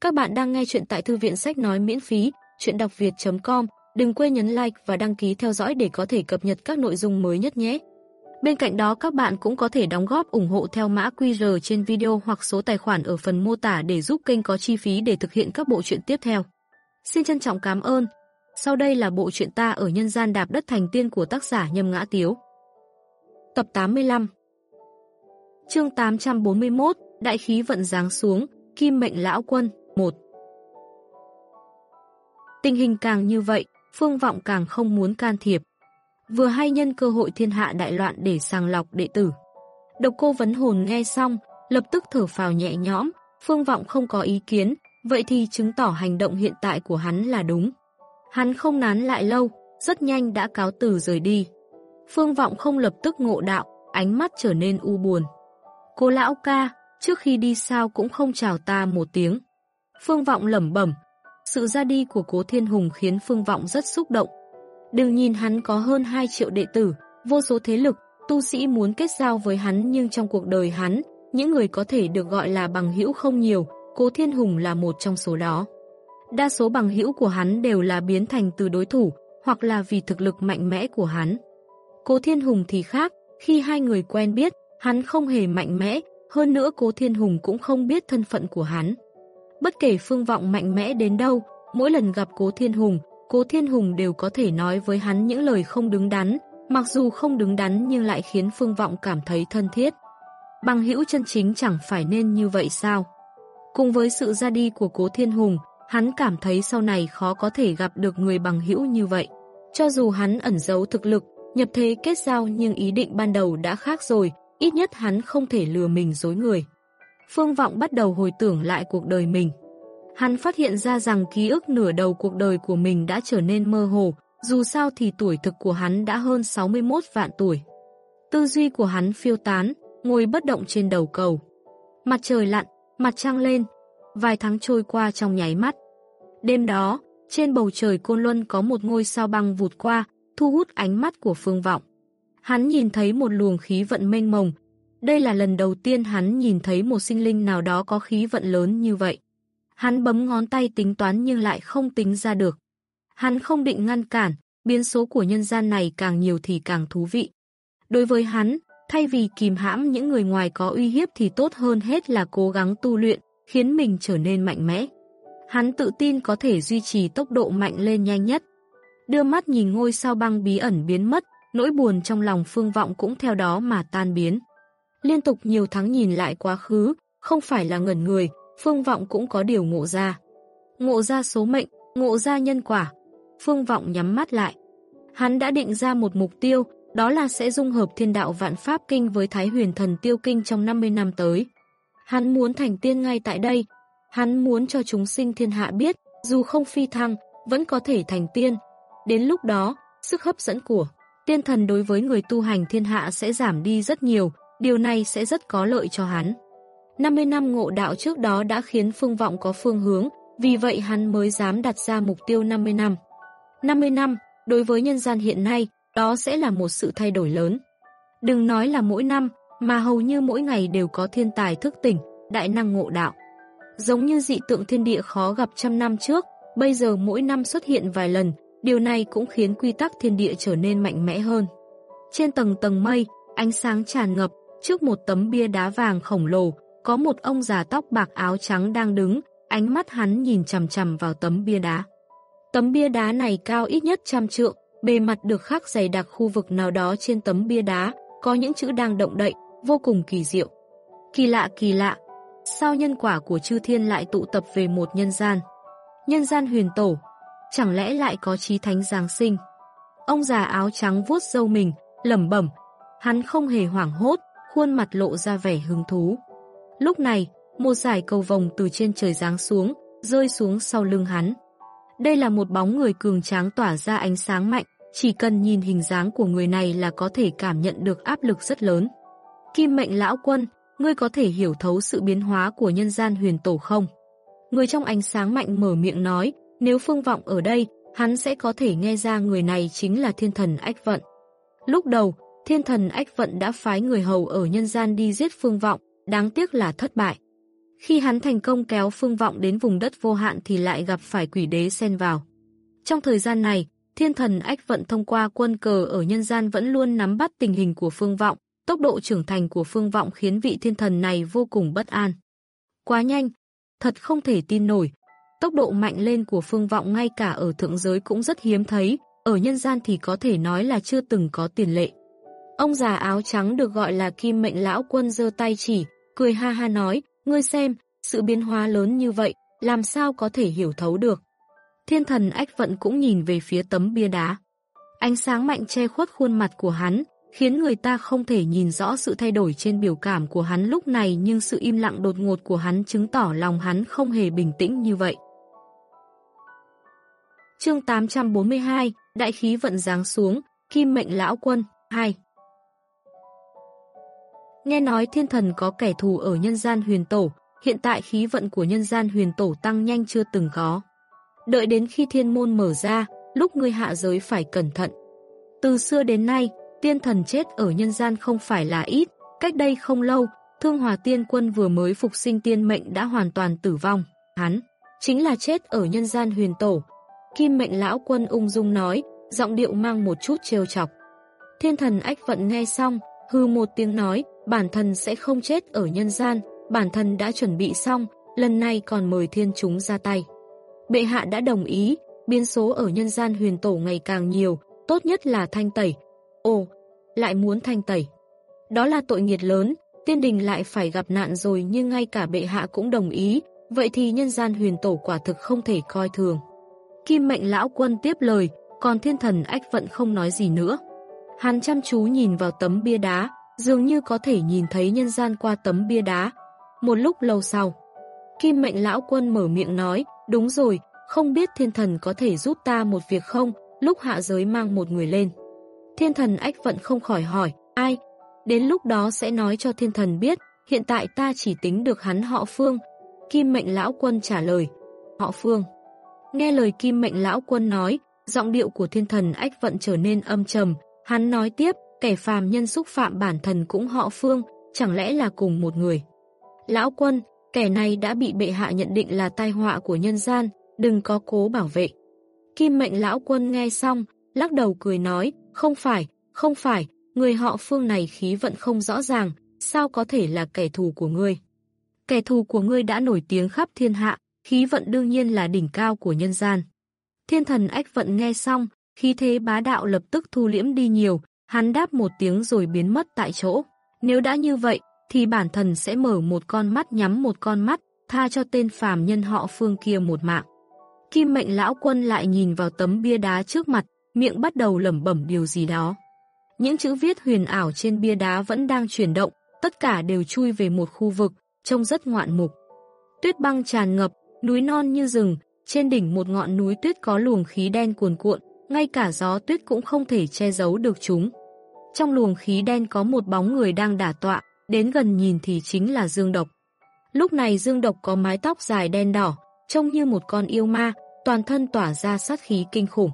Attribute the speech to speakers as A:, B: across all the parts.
A: Các bạn đang nghe chuyện tại thư viện sách nói miễn phí, chuyện đọc việt.com. Đừng quên nhấn like và đăng ký theo dõi để có thể cập nhật các nội dung mới nhất nhé. Bên cạnh đó các bạn cũng có thể đóng góp ủng hộ theo mã QR trên video hoặc số tài khoản ở phần mô tả để giúp kênh có chi phí để thực hiện các bộ truyện tiếp theo. Xin trân trọng cảm ơn. Sau đây là bộ truyện ta ở nhân gian đạp đất thành tiên của tác giả Nhâm Ngã Tiếu. Tập 85 Chương 841 Đại khí vận giáng xuống, Kim mệnh lão quân 1 Tình hình càng như vậy, Phương Vọng càng không muốn can thiệp. Vừa hay nhân cơ hội thiên hạ đại loạn để sàng lọc đệ tử. Độc cô vấn hồn nghe xong, lập tức thở phào nhẹ nhõm, Phương Vọng không có ý kiến, vậy thì chứng tỏ hành động hiện tại của hắn là đúng. Hắn không nán lại lâu, rất nhanh đã cáo từ rời đi. Phương Vọng không lập tức ngộ đạo, ánh mắt trở nên u buồn. Cô lão ca, trước khi đi sao cũng không chào ta một tiếng. Phương Vọng lẩm bẩm, sự ra đi của Cố Thiên Hùng khiến Phương Vọng rất xúc động. Đừng nhìn hắn có hơn 2 triệu đệ tử, vô số thế lực, tu sĩ muốn kết giao với hắn nhưng trong cuộc đời hắn, những người có thể được gọi là bằng hữu không nhiều, Cố Thiên Hùng là một trong số đó. Đa số bằng hữu của hắn đều là biến thành từ đối thủ, hoặc là vì thực lực mạnh mẽ của hắn. Cố Thiên Hùng thì khác, khi hai người quen biết, hắn không hề mạnh mẽ, hơn nữa Cố Thiên Hùng cũng không biết thân phận của hắn. Bất kể phương vọng mạnh mẽ đến đâu, mỗi lần gặp Cố Thiên Hùng, Cố Thiên Hùng đều có thể nói với hắn những lời không đứng đắn, mặc dù không đứng đắn nhưng lại khiến phương vọng cảm thấy thân thiết. Bằng hữu chân chính chẳng phải nên như vậy sao? Cùng với sự ra đi của Cố Thiên Hùng, hắn cảm thấy sau này khó có thể gặp được người bằng hữu như vậy. Cho dù hắn ẩn giấu thực lực, nhập thế kết giao nhưng ý định ban đầu đã khác rồi, ít nhất hắn không thể lừa mình dối người. Phương Vọng bắt đầu hồi tưởng lại cuộc đời mình. Hắn phát hiện ra rằng ký ức nửa đầu cuộc đời của mình đã trở nên mơ hồ, dù sao thì tuổi thực của hắn đã hơn 61 vạn tuổi. Tư duy của hắn phiêu tán, ngồi bất động trên đầu cầu. Mặt trời lặn, mặt trăng lên, vài tháng trôi qua trong nháy mắt. Đêm đó, trên bầu trời Côn Luân có một ngôi sao băng vụt qua, thu hút ánh mắt của Phương Vọng. Hắn nhìn thấy một luồng khí vận mênh mông. Đây là lần đầu tiên hắn nhìn thấy một sinh linh nào đó có khí vận lớn như vậy. Hắn bấm ngón tay tính toán nhưng lại không tính ra được. Hắn không định ngăn cản, biến số của nhân gian này càng nhiều thì càng thú vị. Đối với hắn, thay vì kìm hãm những người ngoài có uy hiếp thì tốt hơn hết là cố gắng tu luyện, khiến mình trở nên mạnh mẽ. Hắn tự tin có thể duy trì tốc độ mạnh lên nhanh nhất. Đưa mắt nhìn ngôi sao băng bí ẩn biến mất, nỗi buồn trong lòng phương vọng cũng theo đó mà tan biến. Liên tục nhiều tháng nhìn lại quá khứ, không phải là ngẩn người, phương vọng cũng có điều ngộ ra. Ngộ ra số mệnh, ngộ ra nhân quả. Phương vọng nhắm mắt lại. Hắn đã định ra một mục tiêu, đó là sẽ dung hợp thiên đạo vạn pháp kinh với thái huyền thần tiêu kinh trong 50 năm tới. Hắn muốn thành tiên ngay tại đây. Hắn muốn cho chúng sinh thiên hạ biết, dù không phi thăng, vẫn có thể thành tiên. Đến lúc đó, sức hấp dẫn của tiên thần đối với người tu hành thiên hạ sẽ giảm đi rất nhiều, điều này sẽ rất có lợi cho hắn. 50 năm ngộ đạo trước đó đã khiến phương vọng có phương hướng, vì vậy hắn mới dám đặt ra mục tiêu 50 năm. 50 năm, đối với nhân gian hiện nay, đó sẽ là một sự thay đổi lớn. Đừng nói là mỗi năm, mà hầu như mỗi ngày đều có thiên tài thức tỉnh, đại năng ngộ đạo. Giống như dị tượng thiên địa khó gặp trăm năm trước, bây giờ mỗi năm xuất hiện vài lần, điều này cũng khiến quy tắc thiên địa trở nên mạnh mẽ hơn. Trên tầng tầng mây, ánh sáng tràn ngập, trước một tấm bia đá vàng khổng lồ, có một ông già tóc bạc áo trắng đang đứng, ánh mắt hắn nhìn chằm chằm vào tấm bia đá. Tấm bia đá này cao ít nhất trăm trượng, bề mặt được khắc dày đặc khu vực nào đó trên tấm bia đá, có những chữ đang động đậy, vô cùng kỳ diệu. Kỳ lạ kỳ lạ, sao nhân quả của chư thiên lại tụ tập về một nhân gian? Nhân gian huyền tổ, chẳng lẽ lại có trí thánh Giáng sinh? Ông già áo trắng vuốt râu mình, lẩm bẩm, hắn không hề hoảng hốt, khuôn mặt lộ ra vẻ hứng thú. Lúc này, một giải cầu vồng từ trên trời giáng xuống, rơi xuống sau lưng hắn. Đây là một bóng người cường tráng tỏa ra ánh sáng mạnh, chỉ cần nhìn hình dáng của người này là có thể cảm nhận được áp lực rất lớn. Kim mệnh lão quân, ngươi có thể hiểu thấu sự biến hóa của nhân gian huyền tổ không? Người trong ánh sáng mạnh mở miệng nói, nếu phương vọng ở đây, hắn sẽ có thể nghe ra người này chính là thiên thần ách vận. Lúc đầu, thiên thần ách vận đã phái người hầu ở nhân gian đi giết phương vọng, đáng tiếc là thất bại. Khi hắn thành công kéo phương vọng đến vùng đất vô hạn thì lại gặp phải quỷ đế xen vào. Trong thời gian này, thiên thần ách vận thông qua quân cờ ở nhân gian vẫn luôn nắm bắt tình hình của phương vọng, tốc độ trưởng thành của phương vọng khiến vị thiên thần này vô cùng bất an. Quá nhanh, thật không thể tin nổi. Tốc độ mạnh lên của phương vọng ngay cả ở thượng giới cũng rất hiếm thấy, ở nhân gian thì có thể nói là chưa từng có tiền lệ. Ông già áo trắng được gọi là kim mệnh lão quân giơ tay chỉ, cười ha ha nói, ngươi xem, sự biến hóa lớn như vậy, làm sao có thể hiểu thấu được. Thiên thần ách vận cũng nhìn về phía tấm bia đá. Ánh sáng mạnh che khuất khuôn mặt của hắn, khiến người ta không thể nhìn rõ sự thay đổi trên biểu cảm của hắn lúc này nhưng sự im lặng đột ngột của hắn chứng tỏ lòng hắn không hề bình tĩnh như vậy. Chương 842, Đại khí vận giáng xuống, Kim mệnh lão quân, 2 Nghe nói thiên thần có kẻ thù ở nhân gian huyền tổ, hiện tại khí vận của nhân gian huyền tổ tăng nhanh chưa từng có. Đợi đến khi thiên môn mở ra, lúc ngươi hạ giới phải cẩn thận. Từ xưa đến nay, tiên thần chết ở nhân gian không phải là ít, cách đây không lâu, Thương Hòa Tiên Quân vừa mới phục sinh tiên mệnh đã hoàn toàn tử vong, hắn chính là chết ở nhân gian huyền tổ. Kim mệnh lão quân ung dung nói, giọng điệu mang một chút trêu chọc. Thiên thần ách vận nghe xong, hư một tiếng nói, bản thân sẽ không chết ở nhân gian, bản thân đã chuẩn bị xong, lần này còn mời thiên chúng ra tay. Bệ hạ đã đồng ý, biến số ở nhân gian huyền tổ ngày càng nhiều, tốt nhất là thanh tẩy. Ồ, lại muốn thanh tẩy. Đó là tội nghiệt lớn, tiên đình lại phải gặp nạn rồi nhưng ngay cả bệ hạ cũng đồng ý, vậy thì nhân gian huyền tổ quả thực không thể coi thường. Kim mệnh lão quân tiếp lời, còn thiên thần ách vận không nói gì nữa. Hắn chăm chú nhìn vào tấm bia đá, dường như có thể nhìn thấy nhân gian qua tấm bia đá. Một lúc lâu sau, Kim mệnh lão quân mở miệng nói, đúng rồi, không biết thiên thần có thể giúp ta một việc không, lúc hạ giới mang một người lên. Thiên thần ách vận không khỏi hỏi, ai? Đến lúc đó sẽ nói cho thiên thần biết, hiện tại ta chỉ tính được hắn họ Phương. Kim mệnh lão quân trả lời, họ Phương. Nghe lời kim mệnh lão quân nói, giọng điệu của thiên thần ách vận trở nên âm trầm, hắn nói tiếp, kẻ phàm nhân xúc phạm bản thần cũng họ Phương, chẳng lẽ là cùng một người. Lão quân, kẻ này đã bị bệ hạ nhận định là tai họa của nhân gian, đừng có cố bảo vệ. Kim mệnh lão quân nghe xong, lắc đầu cười nói, không phải, không phải, người họ Phương này khí vận không rõ ràng, sao có thể là kẻ thù của ngươi. Kẻ thù của ngươi đã nổi tiếng khắp thiên hạ, khí vận đương nhiên là đỉnh cao của nhân gian. Thiên thần ách vận nghe xong, khí thế bá đạo lập tức thu liễm đi nhiều, Hắn đáp một tiếng rồi biến mất tại chỗ. Nếu đã như vậy, thì bản thân sẽ mở một con mắt nhắm một con mắt, tha cho tên phàm nhân họ phương kia một mạng. Kim mệnh lão quân lại nhìn vào tấm bia đá trước mặt, miệng bắt đầu lẩm bẩm điều gì đó. Những chữ viết huyền ảo trên bia đá vẫn đang chuyển động, tất cả đều chui về một khu vực, trông rất ngoạn mục. Tuyết băng tràn ngập, núi non như rừng, trên đỉnh một ngọn núi tuyết có luồng khí đen cuồn cuộn, ngay cả gió tuyết cũng không thể che giấu được chúng. Trong luồng khí đen có một bóng người đang đả tọa, đến gần nhìn thì chính là Dương Độc. Lúc này Dương Độc có mái tóc dài đen đỏ, trông như một con yêu ma, toàn thân tỏa ra sát khí kinh khủng.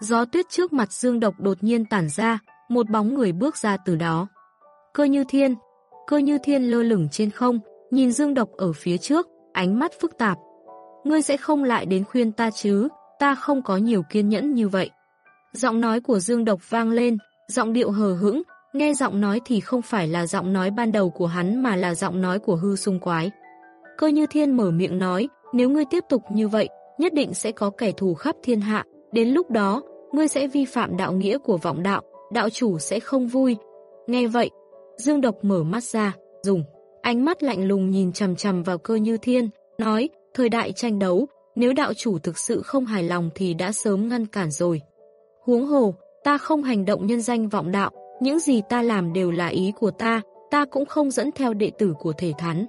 A: Gió tuyết trước mặt Dương Độc đột nhiên tản ra, một bóng người bước ra từ đó. Cơ như thiên, cơ như thiên lơ lửng trên không, nhìn Dương Độc ở phía trước, ánh mắt phức tạp. Ngươi sẽ không lại đến khuyên ta chứ, ta không có nhiều kiên nhẫn như vậy. Giọng nói của Dương Độc vang lên, Giọng điệu hờ hững, nghe giọng nói thì không phải là giọng nói ban đầu của hắn mà là giọng nói của hư sung quái. Cơ như thiên mở miệng nói, nếu ngươi tiếp tục như vậy, nhất định sẽ có kẻ thù khắp thiên hạ, đến lúc đó, ngươi sẽ vi phạm đạo nghĩa của vọng đạo, đạo chủ sẽ không vui. Nghe vậy, Dương Độc mở mắt ra, dùng ánh mắt lạnh lùng nhìn chầm chầm vào cơ như thiên, nói, thời đại tranh đấu, nếu đạo chủ thực sự không hài lòng thì đã sớm ngăn cản rồi. Huống hồ, Ta không hành động nhân danh vọng đạo, những gì ta làm đều là ý của ta, ta cũng không dẫn theo đệ tử của thể thắn.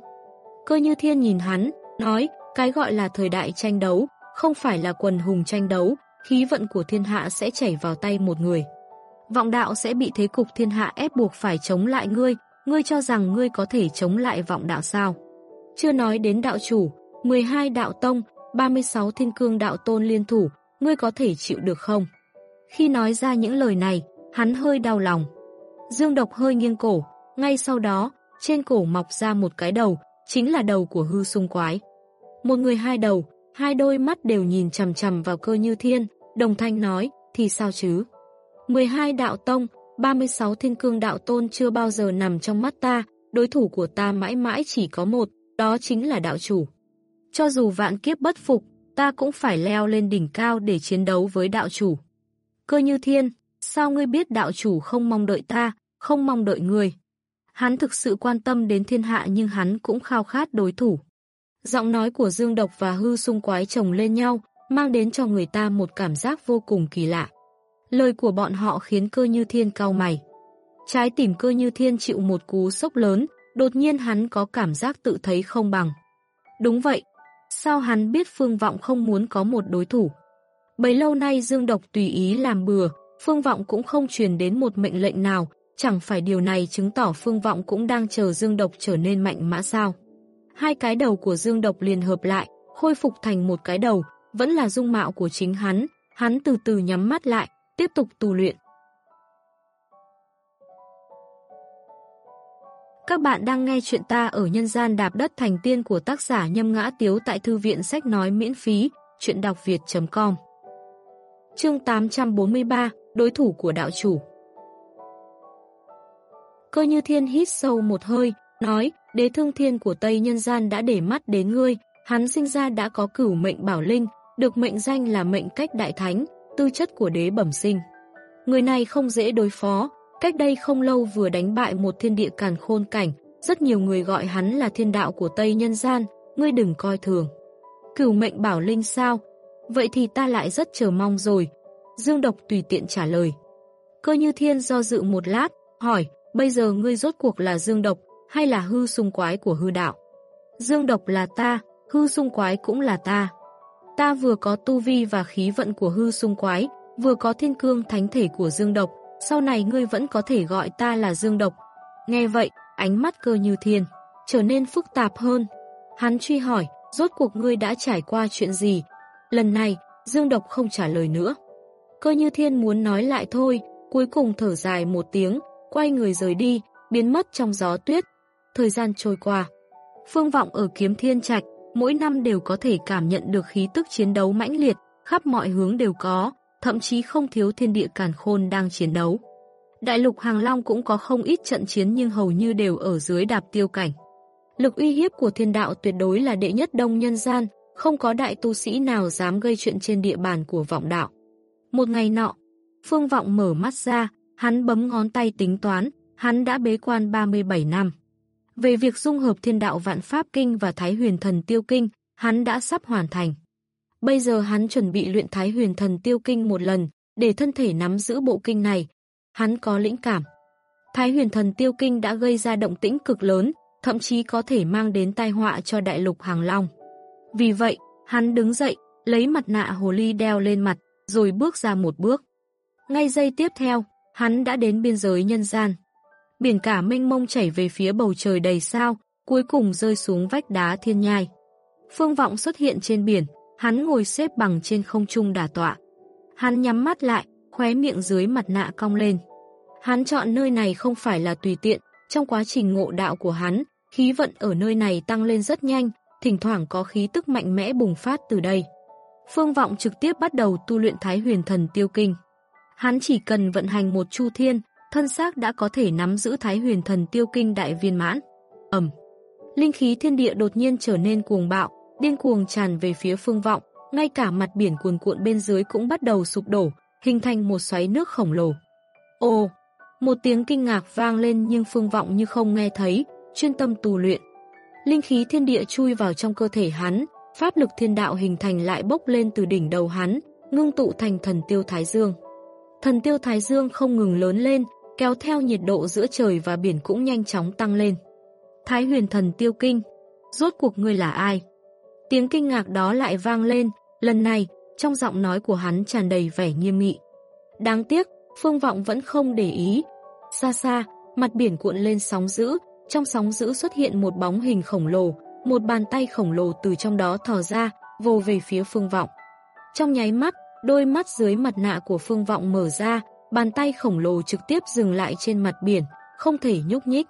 A: Cơ như thiên nhìn hắn, nói, cái gọi là thời đại tranh đấu, không phải là quần hùng tranh đấu, khí vận của thiên hạ sẽ chảy vào tay một người. Vọng đạo sẽ bị thế cục thiên hạ ép buộc phải chống lại ngươi, ngươi cho rằng ngươi có thể chống lại vọng đạo sao. Chưa nói đến đạo chủ, 12 đạo tông, 36 thiên cương đạo tôn liên thủ, ngươi có thể chịu được không? Khi nói ra những lời này, hắn hơi đau lòng. Dương độc hơi nghiêng cổ, ngay sau đó, trên cổ mọc ra một cái đầu, chính là đầu của hư sung quái. Một người hai đầu, hai đôi mắt đều nhìn chầm chầm vào cơ như thiên, đồng thanh nói, thì sao chứ? 12 đạo tông, 36 thiên cương đạo tôn chưa bao giờ nằm trong mắt ta, đối thủ của ta mãi mãi chỉ có một, đó chính là đạo chủ. Cho dù vạn kiếp bất phục, ta cũng phải leo lên đỉnh cao để chiến đấu với đạo chủ. Cơ như thiên, sao ngươi biết đạo chủ không mong đợi ta, không mong đợi ngươi? Hắn thực sự quan tâm đến thiên hạ nhưng hắn cũng khao khát đối thủ. Giọng nói của Dương Độc và Hư Xung Quái chồng lên nhau, mang đến cho người ta một cảm giác vô cùng kỳ lạ. Lời của bọn họ khiến cơ như thiên cao mày. Trái tim cơ như thiên chịu một cú sốc lớn, đột nhiên hắn có cảm giác tự thấy không bằng. Đúng vậy, sao hắn biết Phương Vọng không muốn có một đối thủ? Bấy lâu nay Dương Độc tùy ý làm bừa, Phương Vọng cũng không truyền đến một mệnh lệnh nào, chẳng phải điều này chứng tỏ Phương Vọng cũng đang chờ Dương Độc trở nên mạnh mã sao. Hai cái đầu của Dương Độc liền hợp lại, khôi phục thành một cái đầu, vẫn là dung mạo của chính hắn, hắn từ từ nhắm mắt lại, tiếp tục tu luyện. Các bạn đang nghe chuyện ta ở nhân gian đạp đất thành tiên của tác giả Nhâm Ngã Tiếu tại Thư viện Sách Nói miễn phí, chuyện đọc việt.com Chương 843, Đối thủ của đạo chủ Cơ như thiên hít sâu một hơi, nói, đế thương thiên của Tây Nhân gian đã để mắt đến ngươi, hắn sinh ra đã có cửu mệnh bảo linh, được mệnh danh là mệnh cách đại thánh, tư chất của đế bẩm sinh. Người này không dễ đối phó, cách đây không lâu vừa đánh bại một thiên địa càn khôn cảnh, rất nhiều người gọi hắn là thiên đạo của Tây Nhân gian, ngươi đừng coi thường. Cửu mệnh bảo linh sao? Vậy thì ta lại rất chờ mong rồi. Dương Độc tùy tiện trả lời. Cơ như thiên do dự một lát, hỏi, bây giờ ngươi rốt cuộc là Dương Độc, hay là hư sung quái của hư đạo? Dương Độc là ta, hư sung quái cũng là ta. Ta vừa có tu vi và khí vận của hư sung quái, vừa có thiên cương thánh thể của Dương Độc, sau này ngươi vẫn có thể gọi ta là Dương Độc. Nghe vậy, ánh mắt cơ như thiên, trở nên phức tạp hơn. Hắn truy hỏi, rốt cuộc ngươi đã trải qua chuyện gì? Lần này, Dương Độc không trả lời nữa. Cơ như thiên muốn nói lại thôi, cuối cùng thở dài một tiếng, quay người rời đi, biến mất trong gió tuyết. Thời gian trôi qua. Phương vọng ở kiếm thiên trạch, mỗi năm đều có thể cảm nhận được khí tức chiến đấu mãnh liệt, khắp mọi hướng đều có, thậm chí không thiếu thiên địa càn khôn đang chiến đấu. Đại lục Hàng Long cũng có không ít trận chiến nhưng hầu như đều ở dưới đạp tiêu cảnh. Lực uy hiếp của thiên đạo tuyệt đối là đệ nhất đông nhân gian, không có đại tu sĩ nào dám gây chuyện trên địa bàn của vọng đạo. Một ngày nọ, Phương Vọng mở mắt ra, hắn bấm ngón tay tính toán, hắn đã bế quan 37 năm. Về việc dung hợp thiên đạo vạn pháp kinh và thái huyền thần tiêu kinh, hắn đã sắp hoàn thành. Bây giờ hắn chuẩn bị luyện thái huyền thần tiêu kinh một lần, để thân thể nắm giữ bộ kinh này. Hắn có lĩnh cảm. Thái huyền thần tiêu kinh đã gây ra động tĩnh cực lớn, thậm chí có thể mang đến tai họa cho đại lục hàng long. Vì vậy, hắn đứng dậy, lấy mặt nạ hồ ly đeo lên mặt, rồi bước ra một bước. Ngay giây tiếp theo, hắn đã đến biên giới nhân gian. Biển cả mênh mông chảy về phía bầu trời đầy sao, cuối cùng rơi xuống vách đá thiên nhai. Phương vọng xuất hiện trên biển, hắn ngồi xếp bằng trên không trung đả tọa. Hắn nhắm mắt lại, khóe miệng dưới mặt nạ cong lên. Hắn chọn nơi này không phải là tùy tiện, trong quá trình ngộ đạo của hắn, khí vận ở nơi này tăng lên rất nhanh, thỉnh thoảng có khí tức mạnh mẽ bùng phát từ đây. Phương Vọng trực tiếp bắt đầu tu luyện Thái Huyền Thần Tiêu Kinh. Hắn chỉ cần vận hành một chu thiên, thân xác đã có thể nắm giữ Thái Huyền Thần Tiêu Kinh đại viên mãn. Ẩm. Linh khí thiên địa đột nhiên trở nên cuồng bạo, điên cuồng tràn về phía Phương Vọng, ngay cả mặt biển cuồn cuộn bên dưới cũng bắt đầu sụp đổ, hình thành một xoáy nước khổng lồ. Ồ, một tiếng kinh ngạc vang lên nhưng Phương Vọng như không nghe thấy, chuyên tâm tu luyện. Linh khí thiên địa chui vào trong cơ thể hắn, pháp lực thiên đạo hình thành lại bốc lên từ đỉnh đầu hắn, ngưng tụ thành thần tiêu Thái Dương. Thần tiêu Thái Dương không ngừng lớn lên, kéo theo nhiệt độ giữa trời và biển cũng nhanh chóng tăng lên. Thái huyền thần tiêu kinh, rốt cuộc ngươi là ai? Tiếng kinh ngạc đó lại vang lên, lần này, trong giọng nói của hắn tràn đầy vẻ nghiêm nghị. Đáng tiếc, Phương Vọng vẫn không để ý. Xa xa, mặt biển cuộn lên sóng dữ, trong sóng dữ xuất hiện một bóng hình khổng lồ, một bàn tay khổng lồ từ trong đó thò ra, vồ về phía Phương Vọng. Trong nháy mắt, đôi mắt dưới mặt nạ của Phương Vọng mở ra, bàn tay khổng lồ trực tiếp dừng lại trên mặt biển, không thể nhúc nhích.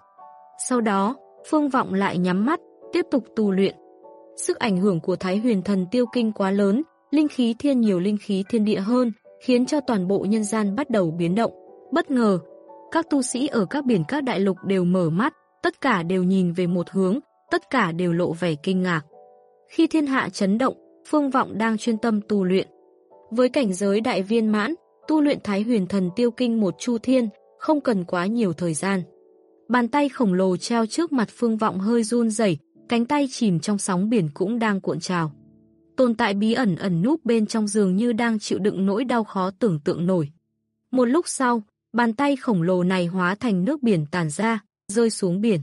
A: Sau đó, Phương Vọng lại nhắm mắt, tiếp tục tu luyện. Sức ảnh hưởng của Thái Huyền Thần Tiêu Kinh quá lớn, linh khí thiên nhiều linh khí thiên địa hơn, khiến cho toàn bộ nhân gian bắt đầu biến động. Bất ngờ, các tu sĩ ở các biển các đại lục đều mở mắt, tất cả đều nhìn về một hướng, tất cả đều lộ vẻ kinh ngạc. Khi thiên hạ chấn động, Phương Vọng đang chuyên tâm tu luyện. Với cảnh giới đại viên mãn, tu luyện Thái Huyền Thần Tiêu Kinh một chu thiên, không cần quá nhiều thời gian. Bàn tay khổng lồ treo trước mặt Phương Vọng hơi run rẩy, cánh tay chìm trong sóng biển cũng đang cuộn trào. Tồn tại bí ẩn ẩn núp bên trong giường như đang chịu đựng nỗi đau khó tưởng tượng nổi. Một lúc sau, bàn tay khổng lồ này hóa thành nước biển tàn ra, rơi xuống biển.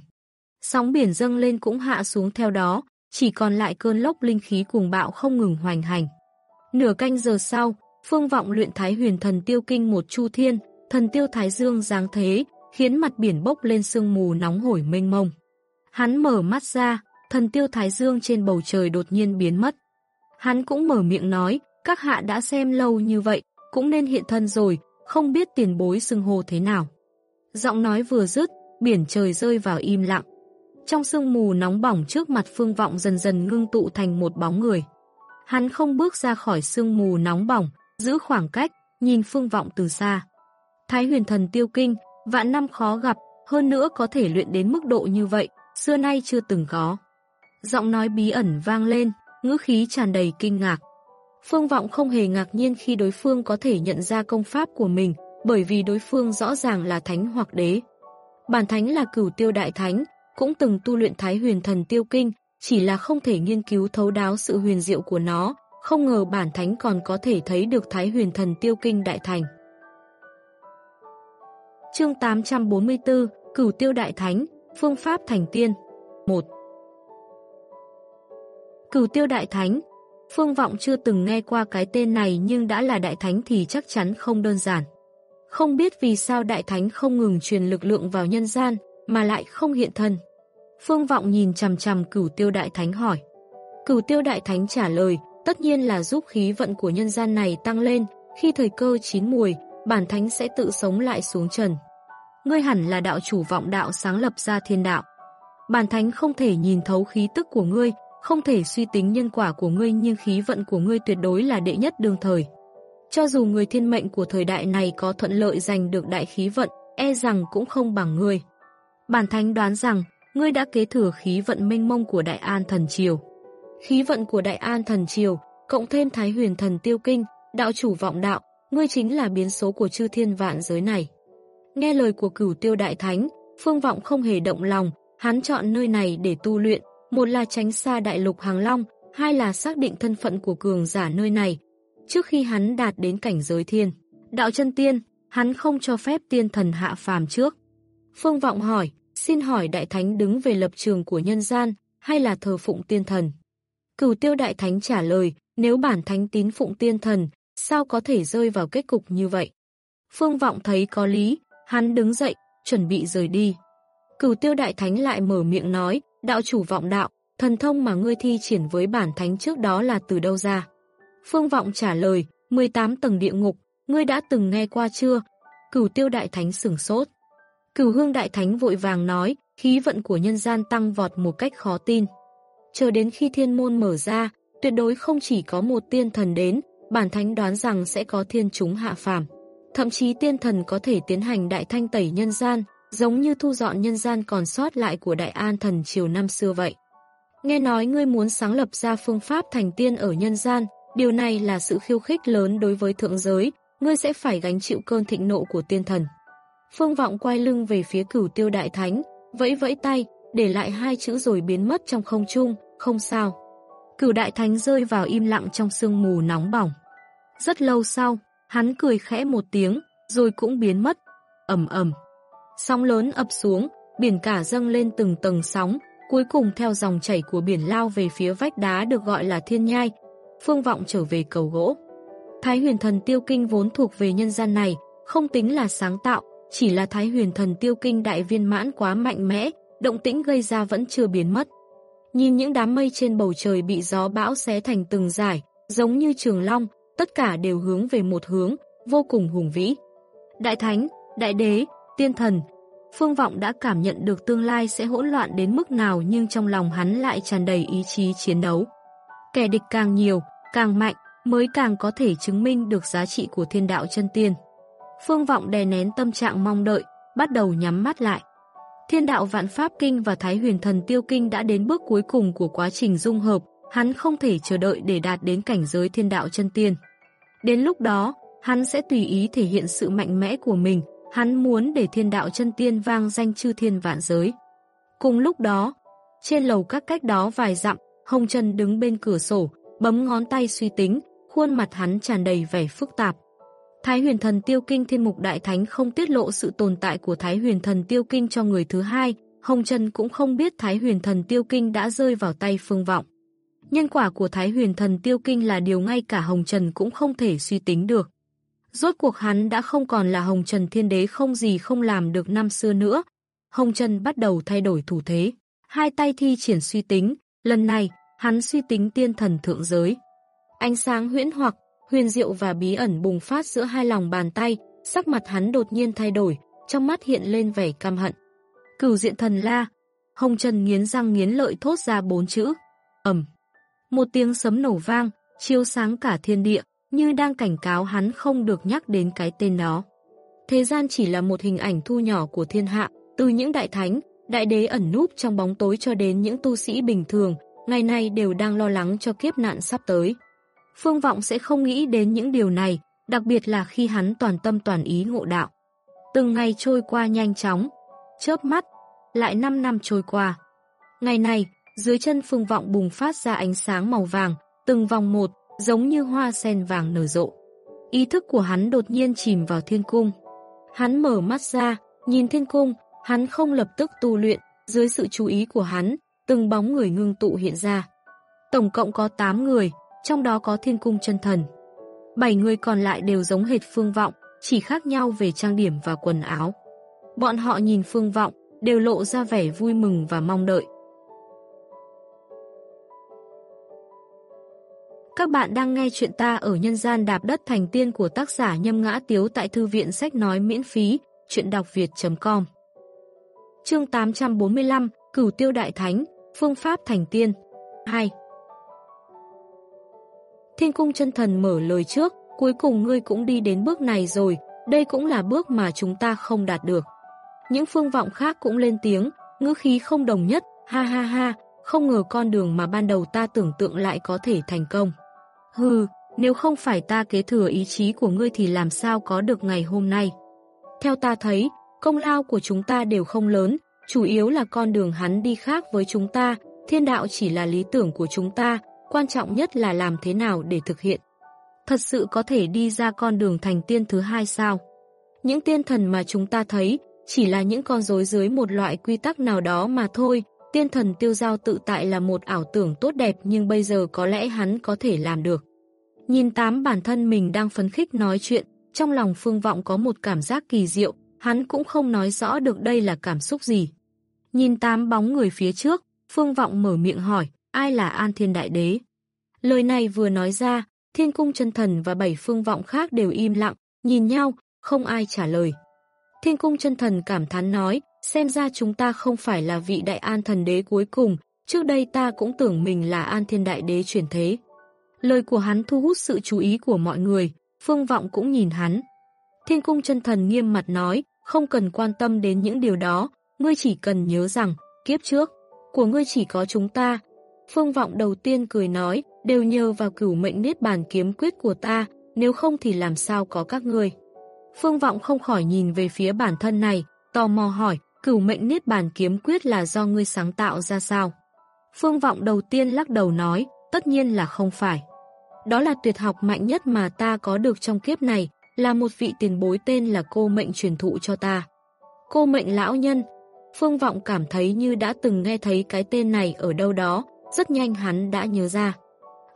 A: Sóng biển dâng lên cũng hạ xuống theo đó, chỉ còn lại cơn lốc linh khí cuồng bạo không ngừng hoành hành. Nửa canh giờ sau, phương vọng luyện thái huyền thần tiêu kinh một chu thiên, thần tiêu thái dương giáng thế, khiến mặt biển bốc lên sương mù nóng hổi mênh mông. Hắn mở mắt ra, thần tiêu thái dương trên bầu trời đột nhiên biến mất. Hắn cũng mở miệng nói, các hạ đã xem lâu như vậy, cũng nên hiện thân rồi, không biết tiền bối xưng hô thế nào. Giọng nói vừa dứt, biển trời rơi vào im lặng. Trong sương mù nóng bỏng trước mặt phương vọng dần dần ngưng tụ thành một bóng người. Hắn không bước ra khỏi sương mù nóng bỏng, giữ khoảng cách, nhìn phương vọng từ xa. Thái huyền thần tiêu kinh, vạn năm khó gặp, hơn nữa có thể luyện đến mức độ như vậy, xưa nay chưa từng có. Giọng nói bí ẩn vang lên, ngữ khí tràn đầy kinh ngạc. Phương Vọng không hề ngạc nhiên khi đối phương có thể nhận ra công pháp của mình, bởi vì đối phương rõ ràng là thánh hoặc đế. Bản thánh là cửu tiêu đại thánh, cũng từng tu luyện thái huyền thần tiêu kinh, chỉ là không thể nghiên cứu thấu đáo sự huyền diệu của nó, không ngờ bản thánh còn có thể thấy được thái huyền thần tiêu kinh đại thành. Chương 844, Cửu tiêu đại thánh, phương pháp thành tiên 1 Cửu tiêu đại thánh Phương Vọng chưa từng nghe qua cái tên này nhưng đã là đại thánh thì chắc chắn không đơn giản. Không biết vì sao đại thánh không ngừng truyền lực lượng vào nhân gian, mà lại không hiện thân. Phương Vọng nhìn chằm chằm cửu tiêu đại thánh hỏi. Cửu tiêu đại thánh trả lời, tất nhiên là giúp khí vận của nhân gian này tăng lên, khi thời cơ chín mùi, bản thánh sẽ tự sống lại xuống trần. Ngươi hẳn là đạo chủ vọng đạo sáng lập ra thiên đạo. Bản thánh không thể nhìn thấu khí tức của ngươi, không thể suy tính nhân quả của ngươi nhưng khí vận của ngươi tuyệt đối là đệ nhất đương thời. Cho dù người thiên mệnh của thời đại này có thuận lợi giành được đại khí vận, e rằng cũng không bằng ngươi. Bản thánh đoán rằng, ngươi đã kế thừa khí vận mênh mông của Đại An Thần Triều. Khí vận của Đại An Thần Triều, cộng thêm Thái Huyền Thần Tiêu Kinh, đạo chủ vọng đạo, ngươi chính là biến số của chư thiên vạn giới này. Nghe lời của cửu tiêu đại thánh, phương vọng không hề động lòng, hắn chọn nơi này để tu luyện, một là tránh xa đại lục Hàng Long, hai là xác định thân phận của cường giả nơi này. Trước khi hắn đạt đến cảnh giới thiên, đạo chân tiên, hắn không cho phép tiên thần hạ phàm trước. Phương Vọng hỏi, xin hỏi đại thánh đứng về lập trường của nhân gian, hay là thờ phụng tiên thần? Cửu tiêu đại thánh trả lời, nếu bản thánh tín phụng tiên thần, sao có thể rơi vào kết cục như vậy? Phương Vọng thấy có lý, hắn đứng dậy, chuẩn bị rời đi. Cửu tiêu đại thánh lại mở miệng nói, đạo chủ vọng đạo, thần thông mà ngươi thi triển với bản thánh trước đó là từ đâu ra? Phương Vọng trả lời, 18 tầng địa ngục, ngươi đã từng nghe qua chưa? Cửu tiêu đại thánh sửng sốt. Cửu hương đại thánh vội vàng nói, khí vận của nhân gian tăng vọt một cách khó tin. Chờ đến khi thiên môn mở ra, tuyệt đối không chỉ có một tiên thần đến, bản thánh đoán rằng sẽ có thiên chúng hạ phàm. Thậm chí tiên thần có thể tiến hành đại thanh tẩy nhân gian, giống như thu dọn nhân gian còn sót lại của Đại An thần triều năm xưa vậy. Nghe nói ngươi muốn sáng lập ra phương pháp thành tiên ở nhân gian, điều này là sự khiêu khích lớn đối với thượng giới, ngươi sẽ phải gánh chịu cơn thịnh nộ của tiên thần. Phương Vọng quay lưng về phía cửu tiêu đại thánh, vẫy vẫy tay, để lại hai chữ rồi biến mất trong không trung, không sao. Cửu đại thánh rơi vào im lặng trong sương mù nóng bỏng. Rất lâu sau, hắn cười khẽ một tiếng, rồi cũng biến mất. ầm ầm Sóng lớn ập xuống, biển cả dâng lên từng tầng sóng, cuối cùng theo dòng chảy của biển lao về phía vách đá được gọi là thiên nhai, phương vọng trở về cầu gỗ. Thái huyền thần tiêu kinh vốn thuộc về nhân gian này, không tính là sáng tạo, chỉ là thái huyền thần tiêu kinh đại viên mãn quá mạnh mẽ, động tĩnh gây ra vẫn chưa biến mất. Nhìn những đám mây trên bầu trời bị gió bão xé thành từng giải, giống như trường long, tất cả đều hướng về một hướng, vô cùng hùng vĩ. Đại thánh, đại đế, tiên thần, Phương Vọng đã cảm nhận được tương lai sẽ hỗn loạn đến mức nào nhưng trong lòng hắn lại tràn đầy ý chí chiến đấu. Kẻ địch càng nhiều, càng mạnh, mới càng có thể chứng minh được giá trị của thiên đạo chân tiên. Phương Vọng đè nén tâm trạng mong đợi, bắt đầu nhắm mắt lại. Thiên đạo vạn pháp kinh và Thái huyền thần tiêu kinh đã đến bước cuối cùng của quá trình dung hợp, hắn không thể chờ đợi để đạt đến cảnh giới thiên đạo chân tiên. Đến lúc đó, hắn sẽ tùy ý thể hiện sự mạnh mẽ của mình, hắn muốn để thiên đạo chân tiên vang danh chư thiên vạn giới. Cùng lúc đó, trên lầu các cách đó vài dặm, Hồng Trần đứng bên cửa sổ, bấm ngón tay suy tính, khuôn mặt hắn tràn đầy vẻ phức tạp. Thái huyền thần tiêu kinh thiên mục đại thánh không tiết lộ sự tồn tại của Thái huyền thần tiêu kinh cho người thứ hai, Hồng Trần cũng không biết Thái huyền thần tiêu kinh đã rơi vào tay phương vọng. Nhân quả của Thái huyền thần tiêu kinh là điều ngay cả Hồng Trần cũng không thể suy tính được. Rốt cuộc hắn đã không còn là Hồng Trần thiên đế không gì không làm được năm xưa nữa. Hồng Trần bắt đầu thay đổi thủ thế. Hai tay thi triển suy tính, lần này hắn suy tính tiên thần thượng giới. Ánh sáng huyễn hoặc, huyền diệu và bí ẩn bùng phát giữa hai lòng bàn tay, sắc mặt hắn đột nhiên thay đổi, trong mắt hiện lên vẻ căm hận. Cửu diện thần la, Hồng Trần nghiến răng nghiến lợi thốt ra bốn chữ. ầm Một tiếng sấm nổ vang, chiếu sáng cả thiên địa, như đang cảnh cáo hắn không được nhắc đến cái tên đó. Thế gian chỉ là một hình ảnh thu nhỏ của thiên hạ, từ những đại thánh, đại đế ẩn núp trong bóng tối cho đến những tu sĩ bình thường, ngày nay đều đang lo lắng cho kiếp nạn sắp tới. Phương Vọng sẽ không nghĩ đến những điều này, đặc biệt là khi hắn toàn tâm toàn ý ngộ đạo. Từng ngày trôi qua nhanh chóng, chớp mắt, lại 5 năm trôi qua. Ngày này, dưới chân Phương Vọng bùng phát ra ánh sáng màu vàng, từng vòng một, giống như hoa sen vàng nở rộ. Ý thức của hắn đột nhiên chìm vào thiên cung. Hắn mở mắt ra, nhìn thiên cung, hắn không lập tức tu luyện, dưới sự chú ý của hắn, từng bóng người ngưng tụ hiện ra. Tổng cộng có 8 người, trong đó có thiên cung chân thần. 7 người còn lại đều giống hệt phương vọng, chỉ khác nhau về trang điểm và quần áo. Bọn họ nhìn phương vọng, đều lộ ra vẻ vui mừng và mong đợi. Các bạn đang nghe chuyện ta ở nhân gian đạp đất thành tiên của tác giả Nhâm Ngã Tiếu tại Thư viện Sách Nói miễn phí, chuyện đọc việt.com Chương 845, Cửu Tiêu Đại Thánh, Phương Pháp Thành Tiên 2 Thiên cung chân thần mở lời trước, cuối cùng ngươi cũng đi đến bước này rồi, đây cũng là bước mà chúng ta không đạt được. Những phương vọng khác cũng lên tiếng, ngữ khí không đồng nhất, ha ha ha, không ngờ con đường mà ban đầu ta tưởng tượng lại có thể thành công. Hừ, nếu không phải ta kế thừa ý chí của ngươi thì làm sao có được ngày hôm nay. Theo ta thấy, công lao của chúng ta đều không lớn, chủ yếu là con đường hắn đi khác với chúng ta, thiên đạo chỉ là lý tưởng của chúng ta, quan trọng nhất là làm thế nào để thực hiện. Thật sự có thể đi ra con đường thành tiên thứ hai sao? Những tiên thần mà chúng ta thấy chỉ là những con rối dưới một loại quy tắc nào đó mà thôi, tiên thần tiêu giao tự tại là một ảo tưởng tốt đẹp nhưng bây giờ có lẽ hắn có thể làm được. Nhìn tám bản thân mình đang phấn khích nói chuyện, trong lòng phương vọng có một cảm giác kỳ diệu, hắn cũng không nói rõ được đây là cảm xúc gì. Nhìn tám bóng người phía trước, phương vọng mở miệng hỏi, ai là An Thiên Đại Đế? Lời này vừa nói ra, thiên cung chân thần và bảy phương vọng khác đều im lặng, nhìn nhau, không ai trả lời. Thiên cung chân thần cảm thán nói, xem ra chúng ta không phải là vị đại an thần đế cuối cùng, trước đây ta cũng tưởng mình là an thiên đại đế chuyển thế. Lời của hắn thu hút sự chú ý của mọi người, phương vọng cũng nhìn hắn. Thiên cung chân thần nghiêm mặt nói, không cần quan tâm đến những điều đó, ngươi chỉ cần nhớ rằng, kiếp trước, của ngươi chỉ có chúng ta. Phương vọng đầu tiên cười nói, đều nhờ vào cửu mệnh niết bàn kiếm quyết của ta, nếu không thì làm sao có các ngươi. Phương vọng không khỏi nhìn về phía bản thân này, tò mò hỏi, cửu mệnh niết bàn kiếm quyết là do ngươi sáng tạo ra sao? Phương vọng đầu tiên lắc đầu nói, tất nhiên là không phải. Đó là tuyệt học mạnh nhất mà ta có được trong kiếp này, là một vị tiền bối tên là cô mệnh truyền thụ cho ta. Cô mệnh lão nhân, Phương Vọng cảm thấy như đã từng nghe thấy cái tên này ở đâu đó, rất nhanh hắn đã nhớ ra.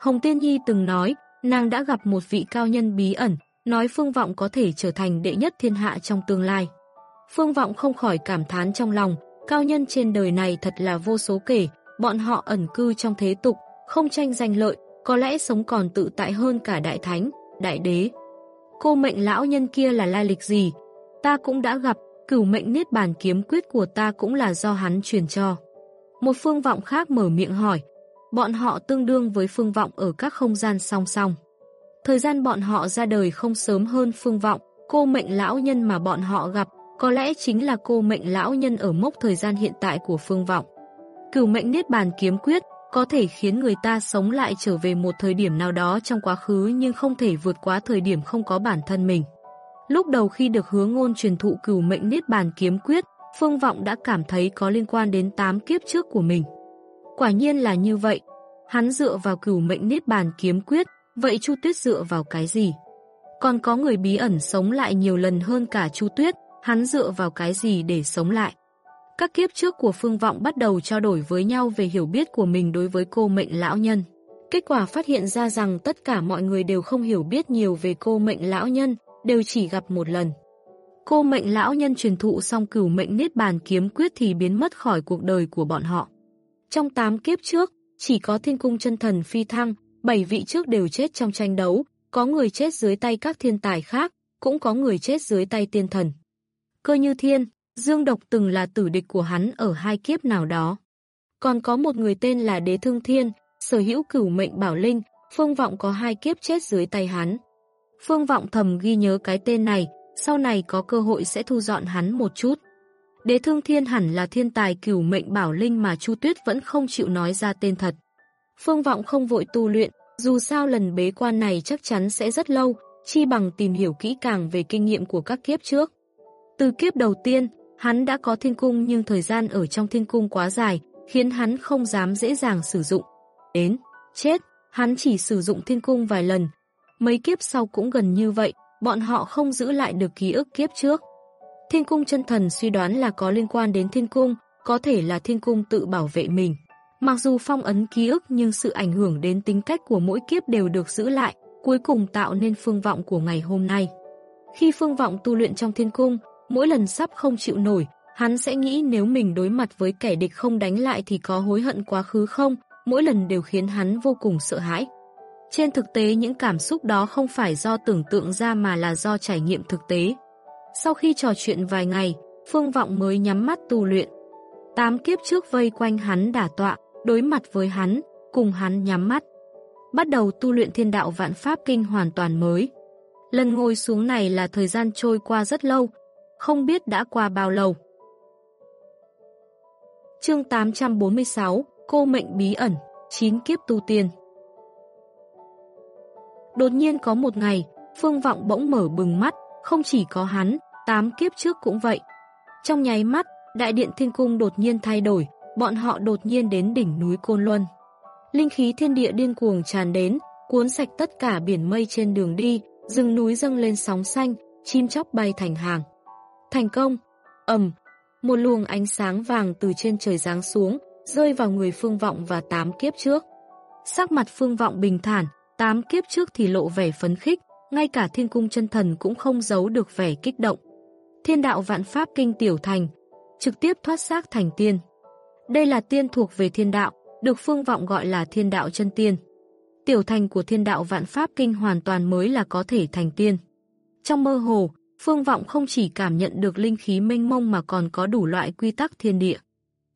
A: Hồng Tiên Nhi từng nói, nàng đã gặp một vị cao nhân bí ẩn, nói Phương Vọng có thể trở thành đệ nhất thiên hạ trong tương lai. Phương Vọng không khỏi cảm thán trong lòng, cao nhân trên đời này thật là vô số kể, bọn họ ẩn cư trong thế tục, không tranh giành lợi, có lẽ sống còn tự tại hơn cả đại thánh, đại đế. Cô mệnh lão nhân kia là lai lịch gì? Ta cũng đã gặp, cửu mệnh niết bàn kiếm quyết của ta cũng là do hắn truyền cho. Một phương vọng khác mở miệng hỏi, bọn họ tương đương với phương vọng ở các không gian song song. Thời gian bọn họ ra đời không sớm hơn phương vọng, cô mệnh lão nhân mà bọn họ gặp, có lẽ chính là cô mệnh lão nhân ở mốc thời gian hiện tại của phương vọng. Cửu mệnh niết bàn kiếm quyết có thể khiến người ta sống lại trở về một thời điểm nào đó trong quá khứ nhưng không thể vượt quá thời điểm không có bản thân mình. Lúc đầu khi được hứa ngôn truyền thụ cửu mệnh niết bàn kiếm quyết, Phương Vọng đã cảm thấy có liên quan đến 8 kiếp trước của mình. Quả nhiên là như vậy. Hắn dựa vào cửu mệnh niết bàn kiếm quyết, vậy Chu Tuyết dựa vào cái gì? Còn có người bí ẩn sống lại nhiều lần hơn cả Chu Tuyết, hắn dựa vào cái gì để sống lại? Các kiếp trước của Phương Vọng bắt đầu trao đổi với nhau về hiểu biết của mình đối với cô mệnh lão nhân. Kết quả phát hiện ra rằng tất cả mọi người đều không hiểu biết nhiều về cô mệnh lão nhân, đều chỉ gặp một lần. Cô mệnh lão nhân truyền thụ xong cửu mệnh niết bàn kiếm quyết thì biến mất khỏi cuộc đời của bọn họ. Trong 8 kiếp trước, chỉ có thiên cung chân thần phi thăng, 7 vị trước đều chết trong tranh đấu, có người chết dưới tay các thiên tài khác, cũng có người chết dưới tay tiên thần. Cơ như thiên, Dương Độc từng là tử địch của hắn ở hai kiếp nào đó. Còn có một người tên là Đế Thương Thiên, sở hữu cửu mệnh bảo linh, Phương Vọng có hai kiếp chết dưới tay hắn. Phương Vọng thầm ghi nhớ cái tên này, sau này có cơ hội sẽ thu dọn hắn một chút. Đế Thương Thiên hẳn là thiên tài cửu mệnh bảo linh mà Chu Tuyết vẫn không chịu nói ra tên thật. Phương Vọng không vội tu luyện, dù sao lần bế quan này chắc chắn sẽ rất lâu, chi bằng tìm hiểu kỹ càng về kinh nghiệm của các kiếp trước. Từ kiếp đầu tiên, hắn đã có thiên cung nhưng thời gian ở trong thiên cung quá dài, khiến hắn không dám dễ dàng sử dụng. Đến, chết, hắn chỉ sử dụng thiên cung vài lần. Mấy kiếp sau cũng gần như vậy, bọn họ không giữ lại được ký ức kiếp trước. Thiên cung chân thần suy đoán là có liên quan đến thiên cung, có thể là thiên cung tự bảo vệ mình. Mặc dù phong ấn ký ức nhưng sự ảnh hưởng đến tính cách của mỗi kiếp đều được giữ lại, cuối cùng tạo nên phương vọng của ngày hôm nay. Khi phương vọng tu luyện trong thiên cung, mỗi lần sắp không chịu nổi, hắn sẽ nghĩ nếu mình đối mặt với kẻ địch không đánh lại thì có hối hận quá khứ không, mỗi lần đều khiến hắn vô cùng sợ hãi. Trên thực tế những cảm xúc đó không phải do tưởng tượng ra mà là do trải nghiệm thực tế. Sau khi trò chuyện vài ngày, Phương Vọng mới nhắm mắt tu luyện. Tám kiếp trước vây quanh hắn đả tọa, đối mặt với hắn, cùng hắn nhắm mắt. Bắt đầu tu luyện thiên đạo vạn pháp kinh hoàn toàn mới. Lần ngồi xuống này là thời gian trôi qua rất lâu, không biết đã qua bao lâu. Chương 846 Cô mệnh bí ẩn 9 kiếp tu tiên Đột nhiên có một ngày, Phương Vọng bỗng mở bừng mắt, không chỉ có hắn, 8 kiếp trước cũng vậy. Trong nháy mắt, đại điện thiên cung đột nhiên thay đổi, bọn họ đột nhiên đến đỉnh núi Côn Luân. Linh khí thiên địa điên cuồng tràn đến, cuốn sạch tất cả biển mây trên đường đi, rừng núi dâng lên sóng xanh, chim chóc bay thành hàng. Thành công! ầm Một luồng ánh sáng vàng từ trên trời giáng xuống, rơi vào người phương vọng và tám kiếp trước. Sắc mặt phương vọng bình thản, tám kiếp trước thì lộ vẻ phấn khích, ngay cả thiên cung chân thần cũng không giấu được vẻ kích động. Thiên đạo vạn pháp kinh tiểu thành, trực tiếp thoát xác thành tiên. Đây là tiên thuộc về thiên đạo, được phương vọng gọi là thiên đạo chân tiên. Tiểu thành của thiên đạo vạn pháp kinh hoàn toàn mới là có thể thành tiên. Trong mơ hồ, phương vọng không chỉ cảm nhận được linh khí mênh mông mà còn có đủ loại quy tắc thiên địa.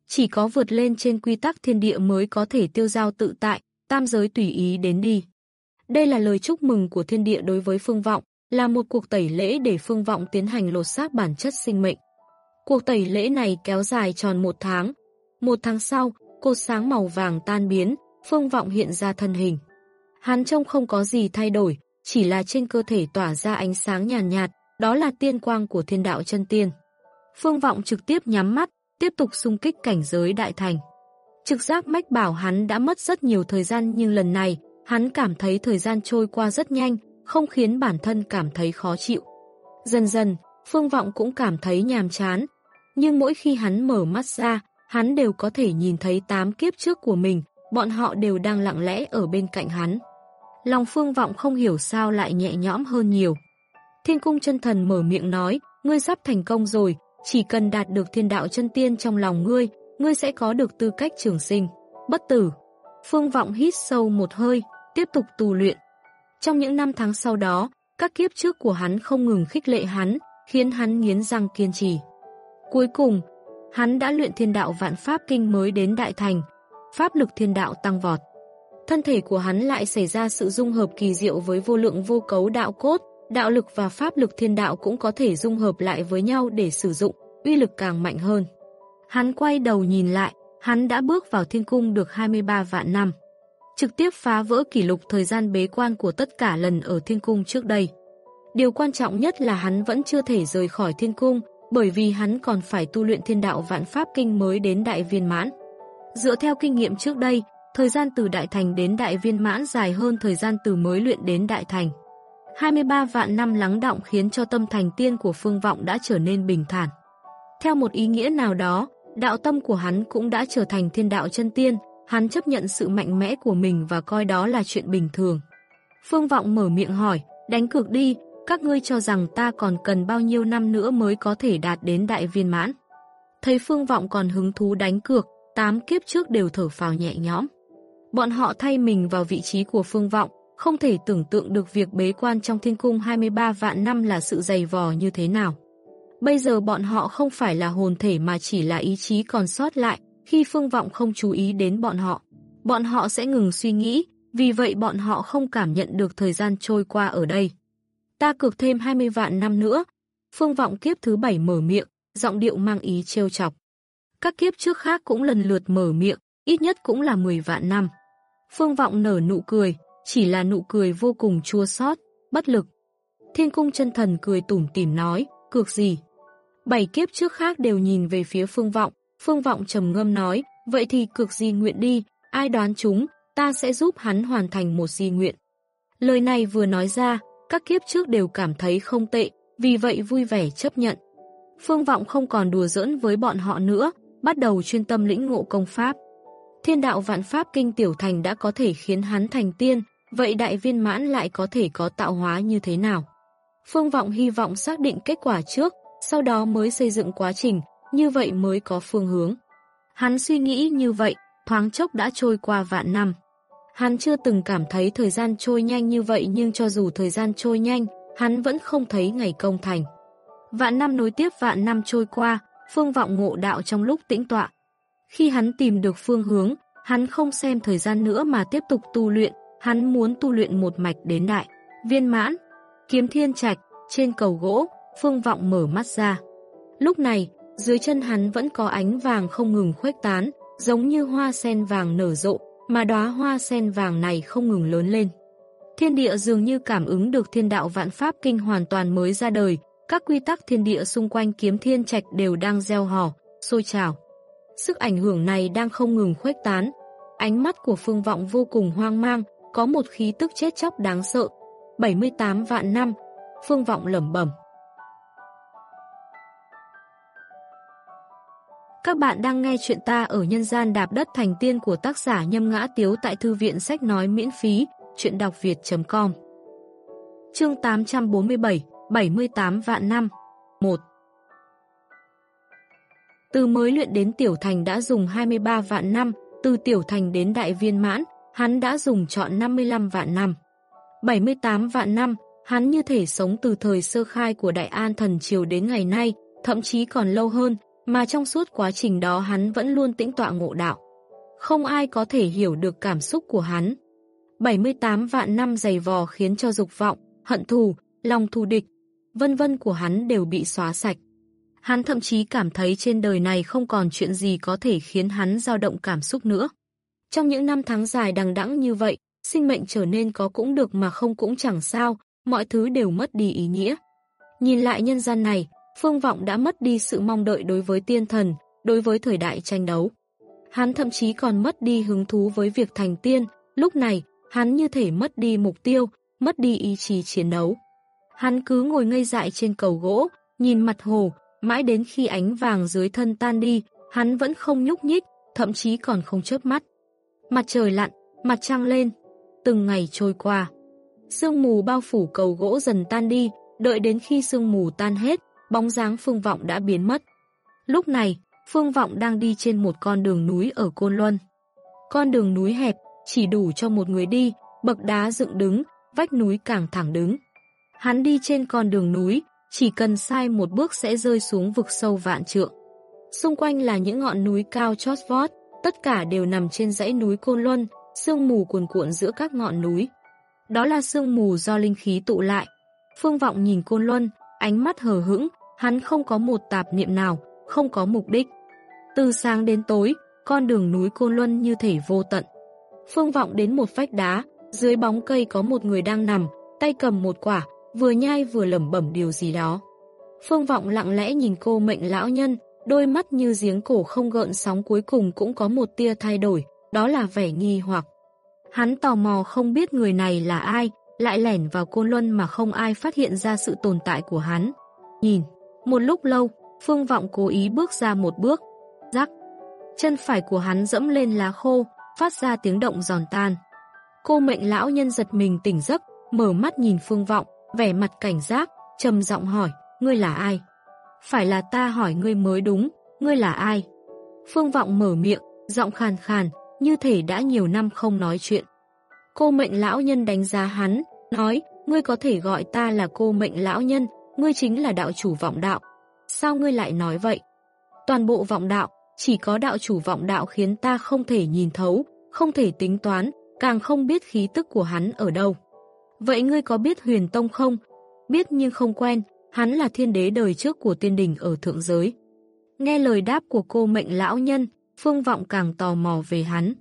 A: Chỉ có vượt lên trên quy tắc thiên địa mới có thể tiêu giao tự tại, tam giới tùy ý đến đi. Đây là lời chúc mừng của thiên địa đối với phương vọng, là một cuộc tẩy lễ để phương vọng tiến hành lột xác bản chất sinh mệnh. Cuộc tẩy lễ này kéo dài tròn một tháng. Một tháng sau, cột sáng màu vàng tan biến, phương vọng hiện ra thân hình. Hắn trông không có gì thay đổi, chỉ là trên cơ thể tỏa ra ánh sáng nhàn nhạt, nhạt, đó là tiên quang của thiên đạo chân tiên. Phương vọng trực tiếp nhắm mắt, tiếp tục xung kích cảnh giới đại thành. Trực giác mách bảo hắn đã mất rất nhiều thời gian nhưng lần này, hắn cảm thấy thời gian trôi qua rất nhanh, không khiến bản thân cảm thấy khó chịu. Dần dần, Phương Vọng cũng cảm thấy nhàm chán, nhưng mỗi khi hắn mở mắt ra, hắn đều có thể nhìn thấy tám kiếp trước của mình, bọn họ đều đang lặng lẽ ở bên cạnh hắn. Lòng Phương Vọng không hiểu sao lại nhẹ nhõm hơn nhiều. Thiên cung chân thần mở miệng nói, ngươi sắp thành công rồi, chỉ cần đạt được thiên đạo chân tiên trong lòng ngươi, ngươi sẽ có được tư cách trường sinh, bất tử. Phương Vọng hít sâu một hơi, tiếp tục tu luyện. Trong những năm tháng sau đó, các kiếp trước của hắn không ngừng khích lệ hắn, khiến hắn nghiến răng kiên trì. Cuối cùng, hắn đã luyện thiên đạo vạn pháp kinh mới đến đại thành, pháp lực thiên đạo tăng vọt. Thân thể của hắn lại xảy ra sự dung hợp kỳ diệu với vô lượng vô cấu đạo cốt, đạo lực và pháp lực thiên đạo cũng có thể dung hợp lại với nhau để sử dụng, uy lực càng mạnh hơn. Hắn quay đầu nhìn lại, hắn đã bước vào thiên cung được 23 vạn năm. Trực tiếp phá vỡ kỷ lục thời gian bế quan của tất cả lần ở thiên cung trước đây. Điều quan trọng nhất là hắn vẫn chưa thể rời khỏi thiên cung, bởi vì hắn còn phải tu luyện thiên đạo vạn pháp kinh mới đến đại viên mãn. Dựa theo kinh nghiệm trước đây, thời gian từ đại thành đến đại viên mãn dài hơn thời gian từ mới luyện đến đại thành. 23 vạn năm lắng động khiến cho tâm thành tiên của phương vọng đã trở nên bình thản. Theo một ý nghĩa nào đó, đạo tâm của hắn cũng đã trở thành thiên đạo chân tiên, hắn chấp nhận sự mạnh mẽ của mình và coi đó là chuyện bình thường. Phương vọng mở miệng hỏi, đánh cược đi, các ngươi cho rằng ta còn cần bao nhiêu năm nữa mới có thể đạt đến đại viên mãn. Thấy Phương Vọng còn hứng thú đánh cược, tám kiếp trước đều thở phào nhẹ nhõm. Bọn họ thay mình vào vị trí của Phương Vọng, không thể tưởng tượng được việc bế quan trong thiên cung 23 vạn năm là sự dày vò như thế nào. Bây giờ bọn họ không phải là hồn thể mà chỉ là ý chí còn sót lại, khi Phương Vọng không chú ý đến bọn họ. Bọn họ sẽ ngừng suy nghĩ, vì vậy bọn họ không cảm nhận được thời gian trôi qua ở đây. Ta cược thêm 20 vạn năm nữa. Phương Vọng kiếp thứ bảy mở miệng, giọng điệu mang ý trêu chọc. Các kiếp trước khác cũng lần lượt mở miệng, ít nhất cũng là 10 vạn năm. Phương Vọng nở nụ cười, chỉ là nụ cười vô cùng chua xót, bất lực. Thiên cung chân thần cười tủm tỉm nói, cược gì? Bảy kiếp trước khác đều nhìn về phía Phương Vọng, Phương Vọng trầm ngâm nói, vậy thì cược gì nguyện đi, ai đoán chúng, ta sẽ giúp hắn hoàn thành một di nguyện. Lời này vừa nói ra, các kiếp trước đều cảm thấy không tệ, vì vậy vui vẻ chấp nhận. Phương Vọng không còn đùa giỡn với bọn họ nữa, bắt đầu chuyên tâm lĩnh ngộ công pháp. Thiên đạo vạn pháp kinh tiểu thành đã có thể khiến hắn thành tiên, vậy đại viên mãn lại có thể có tạo hóa như thế nào? Phương Vọng hy vọng xác định kết quả trước, sau đó mới xây dựng quá trình, như vậy mới có phương hướng. Hắn suy nghĩ như vậy, thoáng chốc đã trôi qua vạn năm. Hắn chưa từng cảm thấy thời gian trôi nhanh như vậy nhưng cho dù thời gian trôi nhanh, hắn vẫn không thấy ngày công thành. Vạn năm nối tiếp vạn năm trôi qua, phương vọng ngộ đạo trong lúc tĩnh tọa. Khi hắn tìm được phương hướng, hắn không xem thời gian nữa mà tiếp tục tu luyện, hắn muốn tu luyện một mạch đến đại, viên mãn, kiếm thiên trạch, trên cầu gỗ, phương vọng mở mắt ra. Lúc này, dưới chân hắn vẫn có ánh vàng không ngừng khuếch tán, giống như hoa sen vàng nở rộ, mà đóa hoa sen vàng này không ngừng lớn lên. Thiên địa dường như cảm ứng được thiên đạo vạn pháp kinh hoàn toàn mới ra đời, các quy tắc thiên địa xung quanh kiếm thiên trạch đều đang gieo hò, sôi trào. Sức ảnh hưởng này đang không ngừng khuếch tán. Ánh mắt của phương vọng vô cùng hoang mang, có một khí tức chết chóc đáng sợ. 78 vạn năm, phương vọng lẩm bẩm. Các bạn đang nghe chuyện ta ở nhân gian đạp đất thành tiên của tác giả Nhâm Ngã Tiếu tại Thư viện Sách Nói miễn phí, chuyện đọc việt.com Chương 847, 78 vạn năm 1 Từ mới luyện đến tiểu thành đã dùng 23 vạn năm, từ tiểu thành đến đại viên mãn, hắn đã dùng chọn 55 vạn năm. 78 vạn năm, hắn như thể sống từ thời sơ khai của Đại An Thần Triều đến ngày nay, thậm chí còn lâu hơn, mà trong suốt quá trình đó hắn vẫn luôn tĩnh tọa ngộ đạo. Không ai có thể hiểu được cảm xúc của hắn. 78 vạn năm dày vò khiến cho dục vọng, hận thù, lòng thù địch, vân vân của hắn đều bị xóa sạch. Hắn thậm chí cảm thấy trên đời này không còn chuyện gì có thể khiến hắn dao động cảm xúc nữa. Trong những năm tháng dài đằng đẵng như vậy, sinh mệnh trở nên có cũng được mà không cũng chẳng sao, mọi thứ đều mất đi ý nghĩa. Nhìn lại nhân gian này, Phương Vọng đã mất đi sự mong đợi đối với tiên thần, đối với thời đại tranh đấu. Hắn thậm chí còn mất đi hứng thú với việc thành tiên, lúc này, hắn như thể mất đi mục tiêu, mất đi ý chí chiến đấu. Hắn cứ ngồi ngây dại trên cầu gỗ, nhìn mặt hồ, mãi đến khi ánh vàng dưới thân tan đi, hắn vẫn không nhúc nhích, thậm chí còn không chớp mắt. Mặt trời lặn, mặt trăng lên, từng ngày trôi qua. Sương mù bao phủ cầu gỗ dần tan đi, đợi đến khi sương mù tan hết, bóng dáng Phương Vọng đã biến mất. Lúc này, Phương Vọng đang đi trên một con đường núi ở Côn Luân. Con đường núi hẹp, chỉ đủ cho một người đi, bậc đá dựng đứng, vách núi càng thẳng đứng. Hắn đi trên con đường núi, chỉ cần sai một bước sẽ rơi xuống vực sâu vạn trượng. Xung quanh là những ngọn núi cao chót vót, tất cả đều nằm trên dãy núi Côn Luân, sương mù cuồn cuộn giữa các ngọn núi. Đó là sương mù do linh khí tụ lại. Phương Vọng nhìn Côn Luân, ánh mắt hờ hững, hắn không có một tạp niệm nào, không có mục đích. Từ sáng đến tối, con đường núi Côn Luân như thể vô tận. Phương Vọng đến một vách đá, dưới bóng cây có một người đang nằm, tay cầm một quả, vừa nhai vừa lẩm bẩm điều gì đó. Phương Vọng lặng lẽ nhìn cô mệnh lão nhân, đôi mắt như giếng cổ không gợn sóng cuối cùng cũng có một tia thay đổi, đó là vẻ nghi hoặc. Hắn tò mò không biết người này là ai, lại lẻn vào côn luân mà không ai phát hiện ra sự tồn tại của hắn. Nhìn, một lúc lâu, Phương Vọng cố ý bước ra một bước. Rắc, chân phải của hắn dẫm lên lá khô, phát ra tiếng động giòn tan. Cô mệnh lão nhân giật mình tỉnh giấc, mở mắt nhìn Phương Vọng, vẻ mặt cảnh giác, trầm giọng hỏi, ngươi là ai? Phải là ta hỏi ngươi mới đúng, ngươi là ai? Phương Vọng mở miệng, giọng khàn khàn, như thể đã nhiều năm không nói chuyện. Cô mệnh lão nhân đánh giá hắn, nói, ngươi có thể gọi ta là cô mệnh lão nhân, ngươi chính là đạo chủ vọng đạo. Sao ngươi lại nói vậy? Toàn bộ vọng đạo, chỉ có đạo chủ vọng đạo khiến ta không thể nhìn thấu, không thể tính toán, càng không biết khí tức của hắn ở đâu. Vậy ngươi có biết huyền tông không? Biết nhưng không quen, hắn là thiên đế đời trước của tiên đình ở thượng giới. Nghe lời đáp của cô mệnh lão nhân, Phương Vọng càng tò mò về hắn.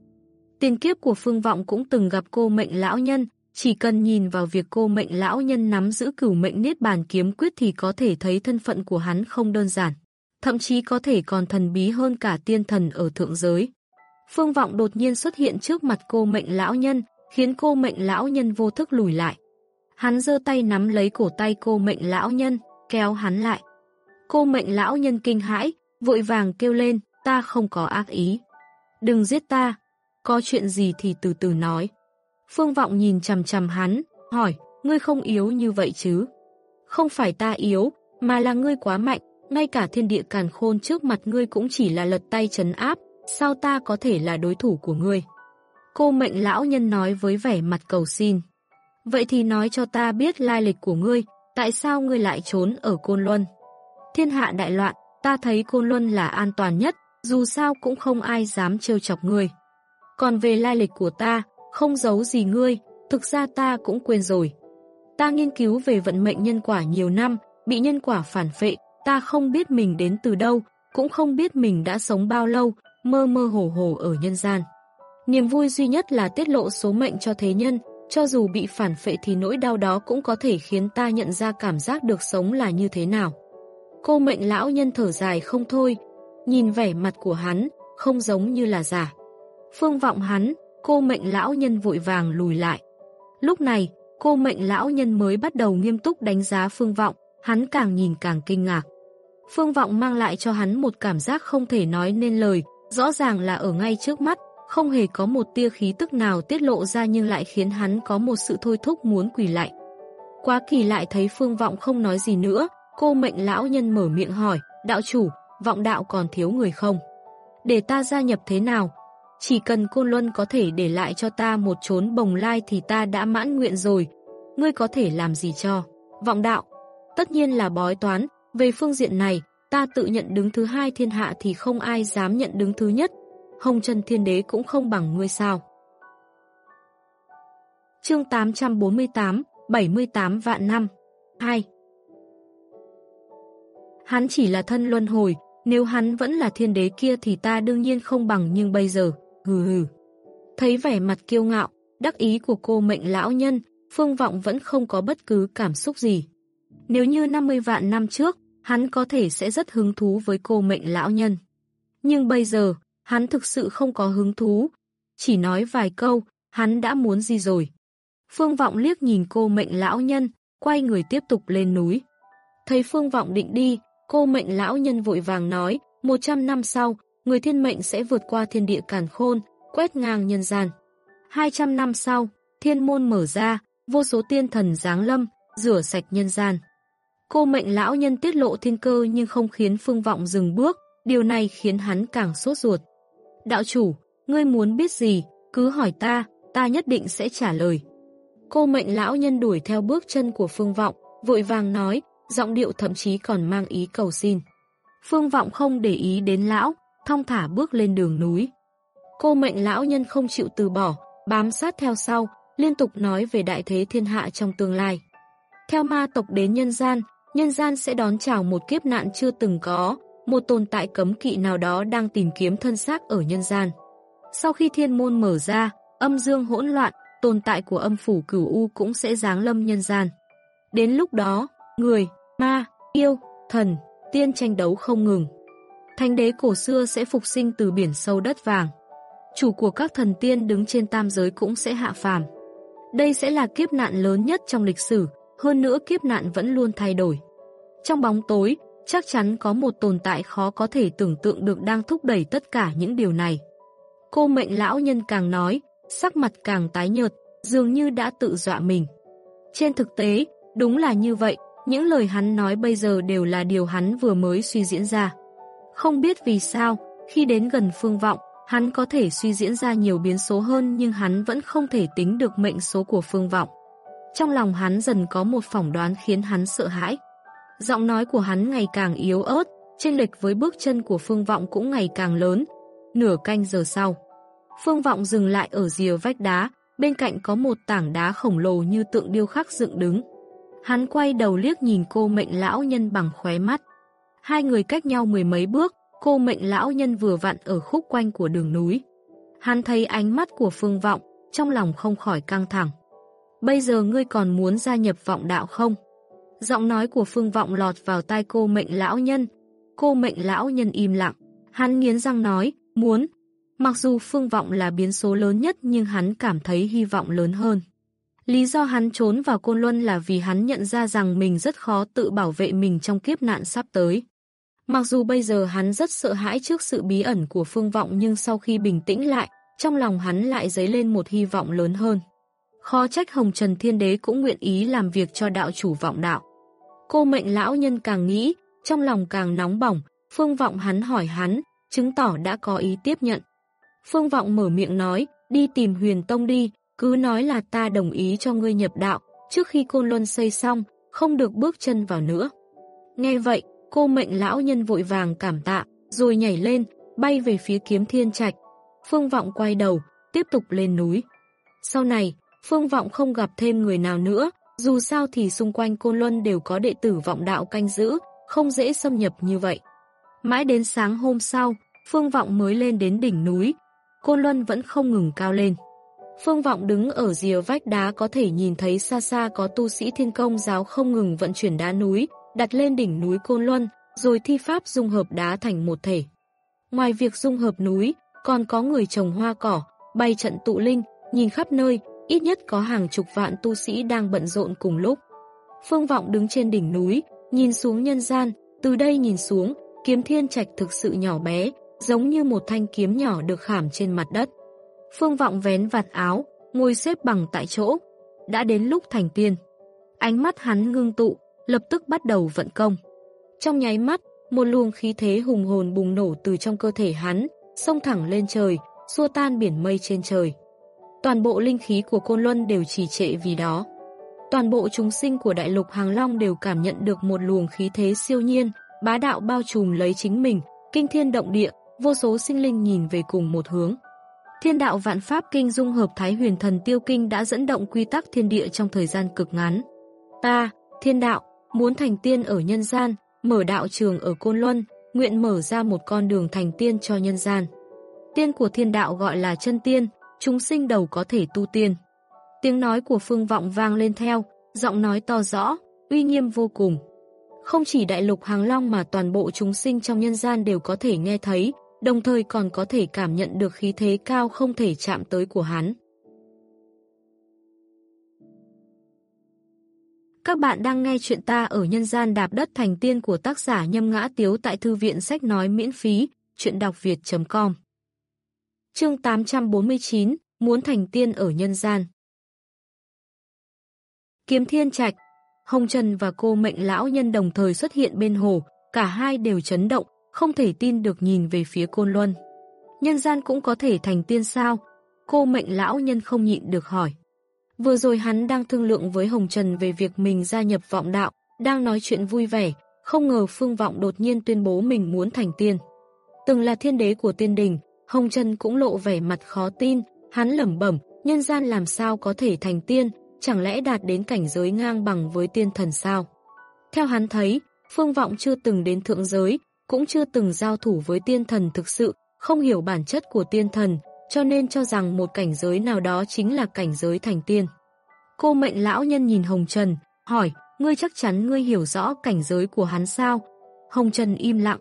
A: Tiền kiếp của Phương Vọng cũng từng gặp cô mệnh lão nhân, chỉ cần nhìn vào việc cô mệnh lão nhân nắm giữ cửu mệnh niết bàn kiếm quyết thì có thể thấy thân phận của hắn không đơn giản. Thậm chí có thể còn thần bí hơn cả tiên thần ở thượng giới. Phương Vọng đột nhiên xuất hiện trước mặt cô mệnh lão nhân, khiến cô mệnh lão nhân vô thức lùi lại. Hắn giơ tay nắm lấy cổ tay cô mệnh lão nhân, kéo hắn lại. Cô mệnh lão nhân kinh hãi, vội vàng kêu lên, ta không có ác ý. Đừng giết ta, có chuyện gì thì từ từ nói. Phương Vọng nhìn chầm chầm hắn, hỏi, ngươi không yếu như vậy chứ? Không phải ta yếu, mà là ngươi quá mạnh, ngay cả thiên địa càn khôn trước mặt ngươi cũng chỉ là lật tay chấn áp, sao ta có thể là đối thủ của ngươi? Cô mệnh lão nhân nói với vẻ mặt cầu xin. Vậy thì nói cho ta biết lai lịch của ngươi, tại sao ngươi lại trốn ở Côn Luân? Thiên hạ đại loạn, ta thấy Côn Luân là an toàn nhất, dù sao cũng không ai dám trêu chọc ngươi. Còn về lai lịch của ta, không giấu gì ngươi, thực ra ta cũng quên rồi. Ta nghiên cứu về vận mệnh nhân quả nhiều năm, bị nhân quả phản phệ, ta không biết mình đến từ đâu, cũng không biết mình đã sống bao lâu, mơ mơ hồ hồ ở nhân gian. Niềm vui duy nhất là tiết lộ số mệnh cho thế nhân, cho dù bị phản phệ thì nỗi đau đó cũng có thể khiến ta nhận ra cảm giác được sống là như thế nào. Cô mệnh lão nhân thở dài không thôi, nhìn vẻ mặt của hắn, không giống như là giả. Phương vọng hắn, cô mệnh lão nhân vội vàng lùi lại. Lúc này, cô mệnh lão nhân mới bắt đầu nghiêm túc đánh giá phương vọng, hắn càng nhìn càng kinh ngạc. Phương vọng mang lại cho hắn một cảm giác không thể nói nên lời, rõ ràng là ở ngay trước mắt, không hề có một tia khí tức nào tiết lộ ra nhưng lại khiến hắn có một sự thôi thúc muốn quỳ lại. Quá kỳ lại thấy phương vọng không nói gì nữa, cô mệnh lão nhân mở miệng hỏi, đạo chủ, vọng đạo còn thiếu người không? Để ta gia nhập thế nào? Chỉ cần Côn Luân có thể để lại cho ta một chốn bồng lai thì ta đã mãn nguyện rồi. Ngươi có thể làm gì cho? Vọng đạo. Tất nhiên là bói toán. Về phương diện này, ta tự nhận đứng thứ hai thiên hạ thì không ai dám nhận đứng thứ nhất. Hồng Trần Thiên Đế cũng không bằng ngươi sao. Chương 848, 78 vạn năm 2 Hắn chỉ là thân luân hồi, nếu hắn vẫn là thiên đế kia thì ta đương nhiên không bằng nhưng bây giờ, hừ hừ. Thấy vẻ mặt kiêu ngạo, đắc ý của cô mệnh lão nhân, Phương Vọng vẫn không có bất cứ cảm xúc gì. Nếu như 50 vạn năm trước, hắn có thể sẽ rất hứng thú với cô mệnh lão nhân. Nhưng bây giờ, hắn thực sự không có hứng thú. Chỉ nói vài câu, hắn đã muốn gì rồi. Phương Vọng liếc nhìn cô mệnh lão nhân, quay người tiếp tục lên núi. Thấy Phương Vọng định đi, cô mệnh lão nhân vội vàng nói, 100 năm sau, người thiên mệnh sẽ vượt qua thiên địa càn khôn, quét ngang nhân gian. 200 năm sau, thiên môn mở ra, vô số tiên thần giáng lâm, rửa sạch nhân gian. Cô mệnh lão nhân tiết lộ thiên cơ nhưng không khiến phương vọng dừng bước, điều này khiến hắn càng sốt ruột. Đạo chủ, ngươi muốn biết gì, cứ hỏi ta, ta nhất định sẽ trả lời. Cô mệnh lão nhân đuổi theo bước chân của phương vọng, vội vàng nói, giọng điệu thậm chí còn mang ý cầu xin. Phương Vọng không để ý đến lão, thong thả bước lên đường núi. Cô mệnh lão nhân không chịu từ bỏ, bám sát theo sau, liên tục nói về đại thế thiên hạ trong tương lai. Theo ma tộc đến nhân gian, nhân gian sẽ đón chào một kiếp nạn chưa từng có, một tồn tại cấm kỵ nào đó đang tìm kiếm thân xác ở nhân gian. Sau khi thiên môn mở ra, âm dương hỗn loạn, tồn tại của âm phủ cửu u cũng sẽ giáng lâm nhân gian. Đến lúc đó, người, ma, yêu, thần, tiên tranh đấu không ngừng. Thánh đế cổ xưa sẽ phục sinh từ biển sâu đất vàng. Chủ của các thần tiên đứng trên tam giới cũng sẽ hạ phàm. Đây sẽ là kiếp nạn lớn nhất trong lịch sử, hơn nữa kiếp nạn vẫn luôn thay đổi. Trong bóng tối, chắc chắn có một tồn tại khó có thể tưởng tượng được đang thúc đẩy tất cả những điều này. Cô mệnh lão nhân càng nói, sắc mặt càng tái nhợt, dường như đã tự dọa mình. Trên thực tế, đúng là như vậy, những lời hắn nói bây giờ đều là điều hắn vừa mới suy diễn ra. Không biết vì sao, khi đến gần phương vọng, hắn có thể suy diễn ra nhiều biến số hơn nhưng hắn vẫn không thể tính được mệnh số của phương vọng. Trong lòng hắn dần có một phỏng đoán khiến hắn sợ hãi. Giọng nói của hắn ngày càng yếu ớt, chênh lệch với bước chân của phương vọng cũng ngày càng lớn. Nửa canh giờ sau, phương vọng dừng lại ở rìa vách đá, bên cạnh có một tảng đá khổng lồ như tượng điêu khắc dựng đứng. Hắn quay đầu liếc nhìn cô mệnh lão nhân bằng khóe mắt. Hai người cách nhau mười mấy bước, cô mệnh lão nhân vừa vặn ở khúc quanh của đường núi. Hắn thấy ánh mắt của phương vọng, trong lòng không khỏi căng thẳng. Bây giờ ngươi còn muốn gia nhập vọng đạo không? Giọng nói của phương vọng lọt vào tai cô mệnh lão nhân. Cô mệnh lão nhân im lặng. Hắn nghiến răng nói, muốn. Mặc dù phương vọng là biến số lớn nhất nhưng hắn cảm thấy hy vọng lớn hơn. Lý do hắn trốn vào Côn Luân là vì hắn nhận ra rằng mình rất khó tự bảo vệ mình trong kiếp nạn sắp tới. Mặc dù bây giờ hắn rất sợ hãi trước sự bí ẩn của phương vọng nhưng sau khi bình tĩnh lại, trong lòng hắn lại dấy lên một hy vọng lớn hơn. Khó trách Hồng Trần Thiên Đế cũng nguyện ý làm việc cho đạo chủ vọng đạo. Cô mệnh lão nhân càng nghĩ, trong lòng càng nóng bỏng, phương vọng hắn hỏi hắn, chứng tỏ đã có ý tiếp nhận. Phương vọng mở miệng nói, đi tìm huyền tông đi, cứ nói là ta đồng ý cho ngươi nhập đạo, trước khi côn luân xây xong, không được bước chân vào nữa. Nghe vậy, cô mệnh lão nhân vội vàng cảm tạ, rồi nhảy lên, bay về phía kiếm thiên trạch. Phương Vọng quay đầu, tiếp tục lên núi. Sau này, Phương Vọng không gặp thêm người nào nữa, dù sao thì xung quanh Côn Luân đều có đệ tử vọng đạo canh giữ, không dễ xâm nhập như vậy. Mãi đến sáng hôm sau, Phương Vọng mới lên đến đỉnh núi, Côn Luân vẫn không ngừng cao lên. Phương Vọng đứng ở rìa vách đá có thể nhìn thấy xa xa có tu sĩ thiên công giáo không ngừng vận chuyển đá núi, đặt lên đỉnh núi Côn Luân, rồi thi pháp dung hợp đá thành một thể. Ngoài việc dung hợp núi, còn có người trồng hoa cỏ, bay trận tụ linh, nhìn khắp nơi, ít nhất có hàng chục vạn tu sĩ đang bận rộn cùng lúc. Phương Vọng đứng trên đỉnh núi, nhìn xuống nhân gian, từ đây nhìn xuống, kiếm thiên trạch thực sự nhỏ bé, giống như một thanh kiếm nhỏ được khảm trên mặt đất. Phương Vọng vén vạt áo, ngồi xếp bằng tại chỗ. Đã đến lúc thành tiên. Ánh mắt hắn ngưng tụ, lập tức bắt đầu vận công. Trong nháy mắt, một luồng khí thế hùng hồn bùng nổ từ trong cơ thể hắn, xông thẳng lên trời, xua tan biển mây trên trời. Toàn bộ linh khí của Côn Luân đều trì trệ vì đó. Toàn bộ chúng sinh của Đại lục Hàng Long đều cảm nhận được một luồng khí thế siêu nhiên, bá đạo bao trùm lấy chính mình, kinh thiên động địa, vô số sinh linh nhìn về cùng một hướng. Thiên đạo vạn pháp kinh dung hợp Thái huyền thần tiêu kinh đã dẫn động quy tắc thiên địa trong thời gian cực ngắn. Ta, thiên đạo, muốn thành tiên ở nhân gian, mở đạo trường ở Côn Luân, nguyện mở ra một con đường thành tiên cho nhân gian. Tiên của thiên đạo gọi là chân tiên, chúng sinh đầu có thể tu tiên. Tiếng nói của phương vọng vang lên theo, giọng nói to rõ, uy nghiêm vô cùng. Không chỉ đại lục hàng long mà toàn bộ chúng sinh trong nhân gian đều có thể nghe thấy, đồng thời còn có thể cảm nhận được khí thế cao không thể chạm tới của hắn. Các bạn đang nghe chuyện ta ở nhân gian đạp đất thành tiên của tác giả Nhâm Ngã Tiếu tại Thư viện Sách Nói miễn phí, chuyện đọc việt.com Chương 849, Muốn thành tiên ở nhân gian Kiếm Thiên Trạch Hồng Trần và cô mệnh lão nhân đồng thời xuất hiện bên hồ, cả hai đều chấn động, không thể tin được nhìn về phía Côn Luân. Nhân gian cũng có thể thành tiên sao? Cô mệnh lão nhân không nhịn được hỏi. Vừa rồi hắn đang thương lượng với Hồng Trần về việc mình gia nhập vọng đạo, đang nói chuyện vui vẻ, không ngờ Phương Vọng đột nhiên tuyên bố mình muốn thành tiên. Từng là thiên đế của tiên đình, Hồng Trần cũng lộ vẻ mặt khó tin, hắn lẩm bẩm, nhân gian làm sao có thể thành tiên, chẳng lẽ đạt đến cảnh giới ngang bằng với tiên thần sao? Theo hắn thấy, Phương Vọng chưa từng đến thượng giới, cũng chưa từng giao thủ với tiên thần thực sự, không hiểu bản chất của tiên thần, cho nên cho rằng một cảnh giới nào đó chính là cảnh giới thành tiên. Cô mệnh lão nhân nhìn Hồng Trần, hỏi, ngươi chắc chắn ngươi hiểu rõ cảnh giới của hắn sao? Hồng Trần im lặng.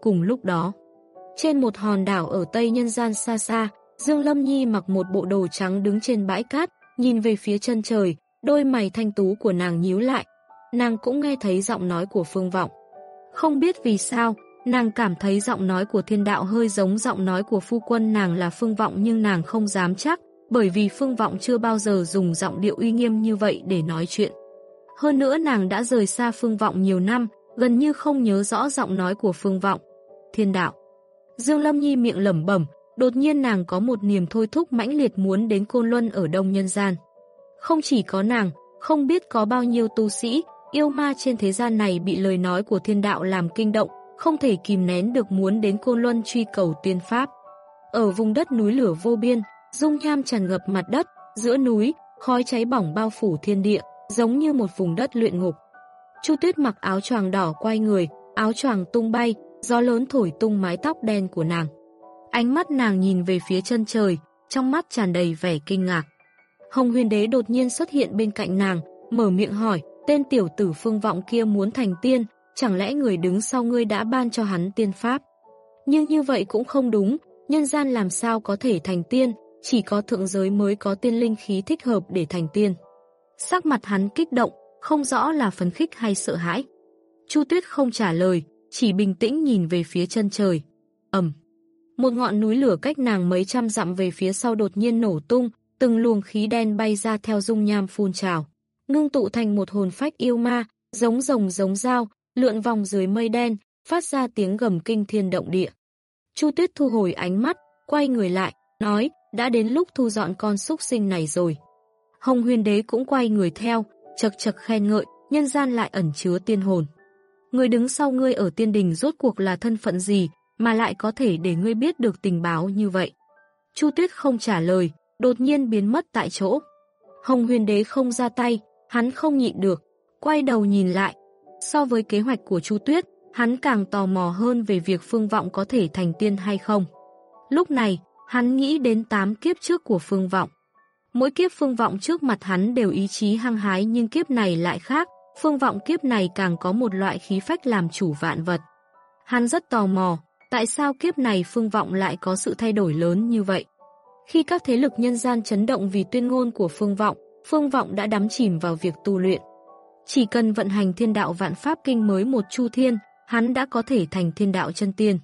A: Cùng lúc đó, trên một hòn đảo ở Tây Nhân Gian xa xa, Dương Lâm Nhi mặc một bộ đồ trắng đứng trên bãi cát, nhìn về phía chân trời, đôi mày thanh tú của nàng nhíu lại. Nàng cũng nghe thấy giọng nói của Phương Vọng. Không biết vì sao, nàng cảm thấy giọng nói của thiên đạo hơi giống giọng nói của phu quân nàng là Phương Vọng nhưng nàng không dám chắc, bởi vì Phương Vọng chưa bao giờ dùng giọng điệu uy nghiêm như vậy để nói chuyện. Hơn nữa nàng đã rời xa Phương Vọng nhiều năm, gần như không nhớ rõ giọng nói của Phương Vọng. Thiên đạo. Dương Lâm Nhi miệng lẩm bẩm, đột nhiên nàng có một niềm thôi thúc mãnh liệt muốn đến Côn Luân ở Đông Nhân Gian. Không chỉ có nàng, không biết có bao nhiêu tu sĩ, yêu ma trên thế gian này bị lời nói của thiên đạo làm kinh động, không thể kìm nén được muốn đến Côn Luân truy cầu tiên pháp. Ở vùng đất núi lửa vô biên, dung nham tràn ngập mặt đất, giữa núi, khói cháy bỏng bao phủ thiên địa, giống như một vùng đất luyện ngục. Chu Tuyết mặc áo choàng đỏ quay người, áo choàng tung bay, gió lớn thổi tung mái tóc đen của nàng. Ánh mắt nàng nhìn về phía chân trời, trong mắt tràn đầy vẻ kinh ngạc. Hồng huyền đế đột nhiên xuất hiện bên cạnh nàng, mở miệng hỏi, tên tiểu tử phương vọng kia muốn thành tiên, chẳng lẽ người đứng sau ngươi đã ban cho hắn tiên pháp? Nhưng như vậy cũng không đúng, nhân gian làm sao có thể thành tiên, chỉ có thượng giới mới có tiên linh khí thích hợp để thành tiên. Sắc mặt hắn kích động, không rõ là phấn khích hay sợ hãi. Chu Tuyết không trả lời, chỉ bình tĩnh nhìn về phía chân trời. ầm, Một ngọn núi lửa cách nàng mấy trăm dặm về phía sau đột nhiên nổ tung, từng luồng khí đen bay ra theo dung nham phun trào. Ngưng tụ thành một hồn phách yêu ma, giống rồng giống dao, lượn vòng dưới mây đen, phát ra tiếng gầm kinh thiên động địa. Chu Tuyết thu hồi ánh mắt, quay người lại, nói, đã đến lúc thu dọn con súc sinh này rồi. Hồng huyền đế cũng quay người theo, chật chật khen ngợi, nhân gian lại ẩn chứa tiên hồn. Người đứng sau ngươi ở tiên đình rốt cuộc là thân phận gì mà lại có thể để ngươi biết được tình báo như vậy. Chu Tuyết không trả lời, đột nhiên biến mất tại chỗ. Hồng huyền đế không ra tay, hắn không nhịn được, quay đầu nhìn lại. So với kế hoạch của Chu Tuyết, hắn càng tò mò hơn về việc Phương Vọng có thể thành tiên hay không. Lúc này, hắn nghĩ đến 8 kiếp trước của Phương Vọng. Mỗi kiếp Phương Vọng trước mặt hắn đều ý chí hăng hái nhưng kiếp này lại khác, Phương Vọng kiếp này càng có một loại khí phách làm chủ vạn vật. Hắn rất tò mò, tại sao kiếp này Phương Vọng lại có sự thay đổi lớn như vậy? Khi các thế lực nhân gian chấn động vì tuyên ngôn của Phương Vọng, Phương Vọng đã đắm chìm vào việc tu luyện. Chỉ cần vận hành thiên đạo vạn pháp kinh mới một chu thiên, hắn đã có thể thành thiên đạo chân tiên.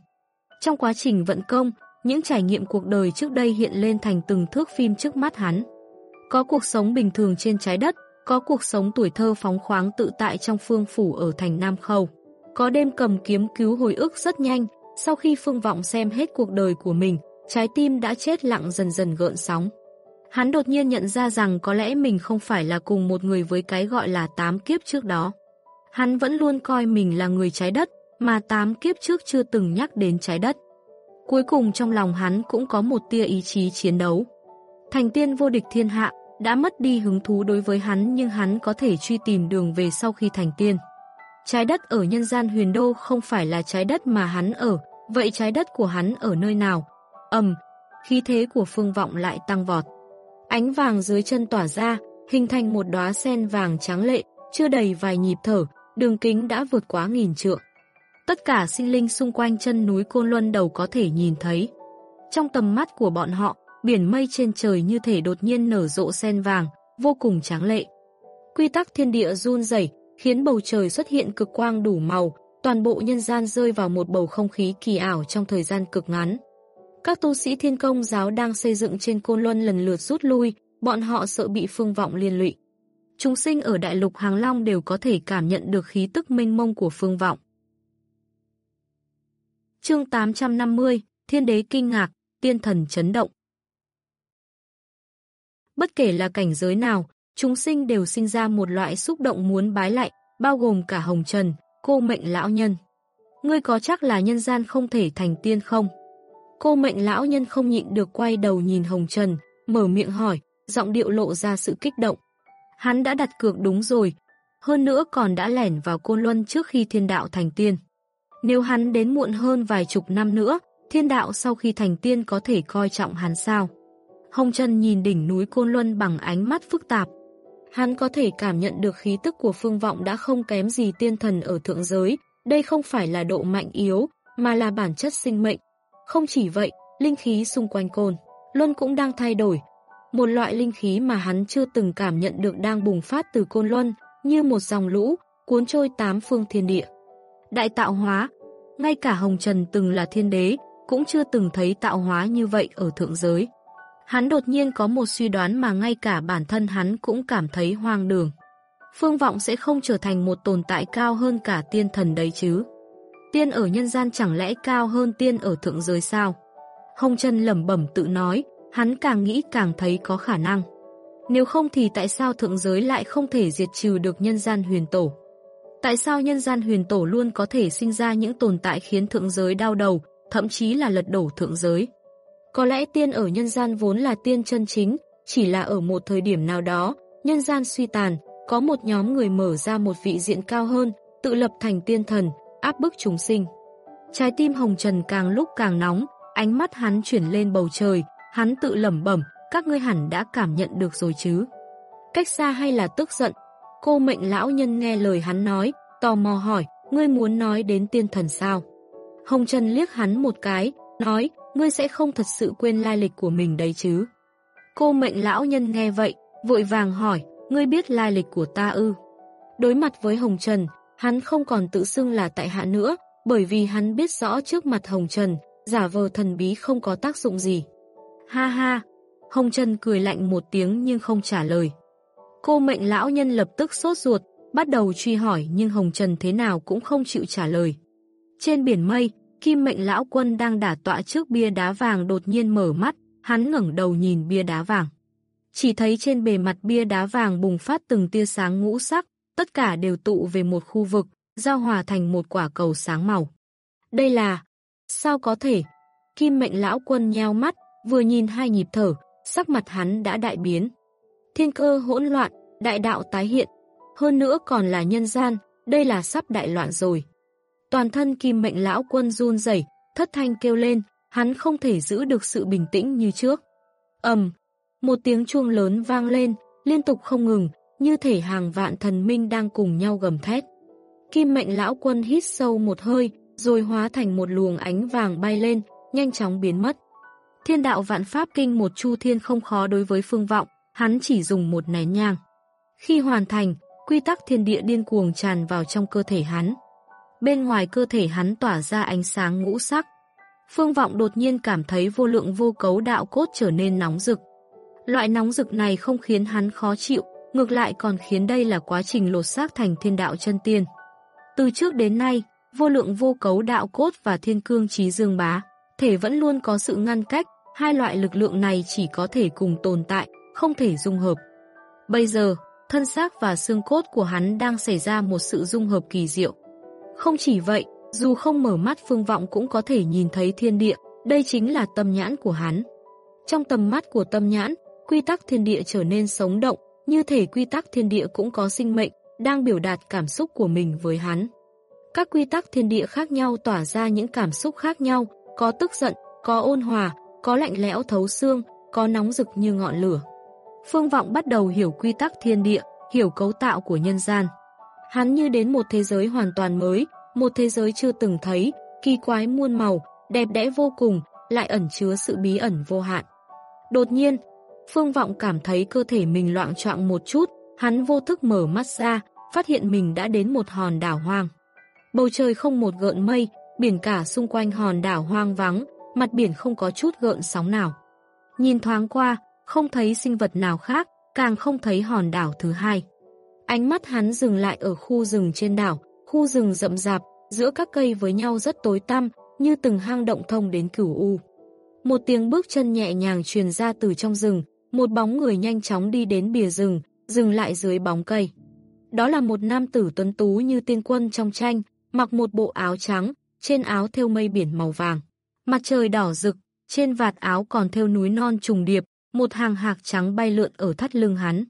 A: Trong quá trình vận công, những trải nghiệm cuộc đời trước đây hiện lên thành từng thước phim trước mắt hắn. Có cuộc sống bình thường trên trái đất, có cuộc sống tuổi thơ phóng khoáng tự tại trong phương phủ ở thành Nam Khâu. Có đêm cầm kiếm cứu hồi ức rất nhanh, sau khi Phương Vọng xem hết cuộc đời của mình, trái tim đã chết lặng dần dần gợn sóng. Hắn đột nhiên nhận ra rằng có lẽ mình không phải là cùng một người với cái gọi là tám kiếp trước đó. Hắn vẫn luôn coi mình là người trái đất, mà tám kiếp trước chưa từng nhắc đến trái đất. Cuối cùng trong lòng hắn cũng có một tia ý chí chiến đấu. Thành tiên vô địch thiên hạ, đã mất đi hứng thú đối với hắn nhưng hắn có thể truy tìm đường về sau khi thành tiên. Trái đất ở nhân gian huyền đô không phải là trái đất mà hắn ở, vậy trái đất của hắn ở nơi nào? ầm, khí thế của phương vọng lại tăng vọt. Ánh vàng dưới chân tỏa ra, hình thành một đóa sen vàng trắng lệ, chưa đầy vài nhịp thở, đường kính đã vượt quá nghìn trượng. Tất cả sinh linh xung quanh chân núi Côn Luân đầu có thể nhìn thấy. Trong tầm mắt của bọn họ, biển mây trên trời như thể đột nhiên nở rộ sen vàng, vô cùng tráng lệ. Quy tắc thiên địa run rẩy, khiến bầu trời xuất hiện cực quang đủ màu, toàn bộ nhân gian rơi vào một bầu không khí kỳ ảo trong thời gian cực ngắn. Các tu sĩ thiên công giáo đang xây dựng trên Côn Luân lần lượt rút lui, bọn họ sợ bị phương vọng liên lụy. Chúng sinh ở đại lục Hàng Long đều có thể cảm nhận được khí tức mênh mông của phương vọng. Chương 850, Thiên đế kinh ngạc, tiên thần chấn động. Bất kể là cảnh giới nào, chúng sinh đều sinh ra một loại xúc động muốn bái lại, bao gồm cả Hồng Trần, cô mệnh lão nhân. Ngươi có chắc là nhân gian không thể thành tiên không? Cô mệnh lão nhân không nhịn được quay đầu nhìn Hồng Trần, mở miệng hỏi, giọng điệu lộ ra sự kích động. Hắn đã đặt cược đúng rồi, hơn nữa còn đã lẻn vào Côn Luân trước khi thiên đạo thành tiên. Nếu hắn đến muộn hơn vài chục năm nữa, thiên đạo sau khi thành tiên có thể coi trọng hắn sao? Hồng Trần nhìn đỉnh núi Côn Luân bằng ánh mắt phức tạp. Hắn có thể cảm nhận được khí tức của phương vọng đã không kém gì tiên thần ở thượng giới. Đây không phải là độ mạnh yếu, mà là bản chất sinh mệnh. Không chỉ vậy, linh khí xung quanh Côn Luân cũng đang thay đổi. Một loại linh khí mà hắn chưa từng cảm nhận được đang bùng phát từ Côn Luân, như một dòng lũ, cuốn trôi tám phương thiên địa. Đại tạo hóa, ngay cả Hồng Trần từng là thiên đế, cũng chưa từng thấy tạo hóa như vậy ở thượng giới. Hắn đột nhiên có một suy đoán mà ngay cả bản thân hắn cũng cảm thấy hoang đường. Phương Vọng sẽ không trở thành một tồn tại cao hơn cả tiên thần đấy chứ. Tiên ở nhân gian chẳng lẽ cao hơn tiên ở thượng giới sao? Hồng Trần lẩm bẩm tự nói, hắn càng nghĩ càng thấy có khả năng. Nếu không thì tại sao thượng giới lại không thể diệt trừ được nhân gian huyền tổ? Tại sao nhân gian huyền tổ luôn có thể sinh ra những tồn tại khiến thượng giới đau đầu, thậm chí là lật đổ thượng giới? Có lẽ tiên ở nhân gian vốn là tiên chân chính, chỉ là ở một thời điểm nào đó, nhân gian suy tàn, có một nhóm người mở ra một vị diện cao hơn, tự lập thành tiên thần, áp bức chúng sinh. Trái tim Hồng Trần càng lúc càng nóng, ánh mắt hắn chuyển lên bầu trời, hắn tự lẩm bẩm, các ngươi hẳn đã cảm nhận được rồi chứ. Cách xa hay là tức giận? Cô mệnh lão nhân nghe lời hắn nói, tò mò hỏi, ngươi muốn nói đến tiên thần sao? Hồng Trần liếc hắn một cái, nói, ngươi sẽ không thật sự quên lai lịch của mình đấy chứ. Cô mệnh lão nhân nghe vậy, vội vàng hỏi, ngươi biết lai lịch của ta ư? Đối mặt với Hồng Trần, hắn không còn tự xưng là tại hạ nữa, bởi vì hắn biết rõ trước mặt Hồng Trần, giả vờ thần bí không có tác dụng gì. Ha ha, Hồng Trần cười lạnh một tiếng nhưng không trả lời. Cô mệnh lão nhân lập tức sốt ruột, bắt đầu truy hỏi nhưng Hồng Trần thế nào cũng không chịu trả lời. Trên biển mây, Kim mệnh lão quân đang đả tọa trước bia đá vàng đột nhiên mở mắt, hắn ngẩng đầu nhìn bia đá vàng. Chỉ thấy trên bề mặt bia đá vàng bùng phát từng tia sáng ngũ sắc, tất cả đều tụ về một khu vực, giao hòa thành một quả cầu sáng màu. Đây là... Sao có thể? Kim mệnh lão quân nheo mắt, vừa nhìn hai nhịp thở, sắc mặt hắn đã đại biến. Thiên cơ hỗn loạn, đại đạo tái hiện, hơn nữa còn là nhân gian, đây là sắp đại loạn rồi. Toàn thân kim mệnh lão quân run rẩy thất thanh kêu lên, hắn không thể giữ được sự bình tĩnh như trước. ầm, một tiếng chuông lớn vang lên, liên tục không ngừng, như thể hàng vạn thần minh đang cùng nhau gầm thét. Kim mệnh lão quân hít sâu một hơi, rồi hóa thành một luồng ánh vàng bay lên, nhanh chóng biến mất. Thiên đạo vạn pháp kinh một chu thiên không khó đối với phương vọng, hắn chỉ dùng một nén nhang. Khi hoàn thành, quy tắc thiên địa điên cuồng tràn vào trong cơ thể hắn bên ngoài cơ thể hắn tỏa ra ánh sáng ngũ sắc. Phương Vọng đột nhiên cảm thấy vô lượng vô cấu đạo cốt trở nên nóng rực. Loại nóng rực này không khiến hắn khó chịu, ngược lại còn khiến đây là quá trình lột xác thành thiên đạo chân tiên. Từ trước đến nay, vô lượng vô cấu đạo cốt và thiên cương trí dương bá, thể vẫn luôn có sự ngăn cách, hai loại lực lượng này chỉ có thể cùng tồn tại, không thể dung hợp. Bây giờ, thân xác và xương cốt của hắn đang xảy ra một sự dung hợp kỳ diệu. Không chỉ vậy, dù không mở mắt phương vọng cũng có thể nhìn thấy thiên địa, đây chính là tâm nhãn của hắn. Trong tầm mắt của tâm nhãn, quy tắc thiên địa trở nên sống động, như thể quy tắc thiên địa cũng có sinh mệnh, đang biểu đạt cảm xúc của mình với hắn. Các quy tắc thiên địa khác nhau tỏa ra những cảm xúc khác nhau, có tức giận, có ôn hòa, có lạnh lẽo thấu xương, có nóng rực như ngọn lửa. Phương Vọng bắt đầu hiểu quy tắc thiên địa, hiểu cấu tạo của nhân gian. Hắn như đến một thế giới hoàn toàn mới, một thế giới chưa từng thấy, kỳ quái muôn màu, đẹp đẽ vô cùng, lại ẩn chứa sự bí ẩn vô hạn. Đột nhiên, Phương Vọng cảm thấy cơ thể mình loạn trọng một chút, hắn vô thức mở mắt ra, phát hiện mình đã đến một hòn đảo hoang. Bầu trời không một gợn mây, biển cả xung quanh hòn đảo hoang vắng, mặt biển không có chút gợn sóng nào. Nhìn thoáng qua, không thấy sinh vật nào khác, càng không thấy hòn đảo thứ hai. Ánh mắt hắn dừng lại ở khu rừng trên đảo, khu rừng rậm rạp, giữa các cây với nhau rất tối tăm, như từng hang động thông đến cửu u. Một tiếng bước chân nhẹ nhàng truyền ra từ trong rừng, một bóng người nhanh chóng đi đến bìa rừng, dừng lại dưới bóng cây. Đó là một nam tử tuấn tú như tiên quân trong tranh, mặc một bộ áo trắng, trên áo thêu mây biển màu vàng. Mặt trời đỏ rực, trên vạt áo còn thêu núi non trùng điệp, một hàng hạc trắng bay lượn ở thắt lưng hắn.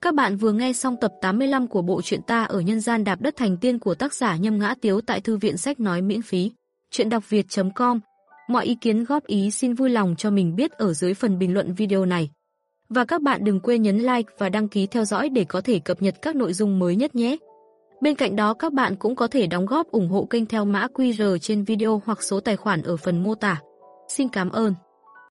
A: Các bạn vừa nghe xong tập 85 của bộ truyện ta ở nhân gian đạp đất thành tiên của tác giả Nhâm Ngã Tiếu tại thư viện sách nói miễn phí. Truyện đọc việt.com Mọi ý kiến góp ý xin vui lòng cho mình biết ở dưới phần bình luận video này. Và các bạn đừng quên nhấn like và đăng ký theo dõi để có thể cập nhật các nội dung mới nhất nhé. Bên cạnh đó, các bạn cũng có thể đóng góp ủng hộ kênh theo mã QR trên video hoặc số tài khoản ở phần mô tả. Xin cảm ơn.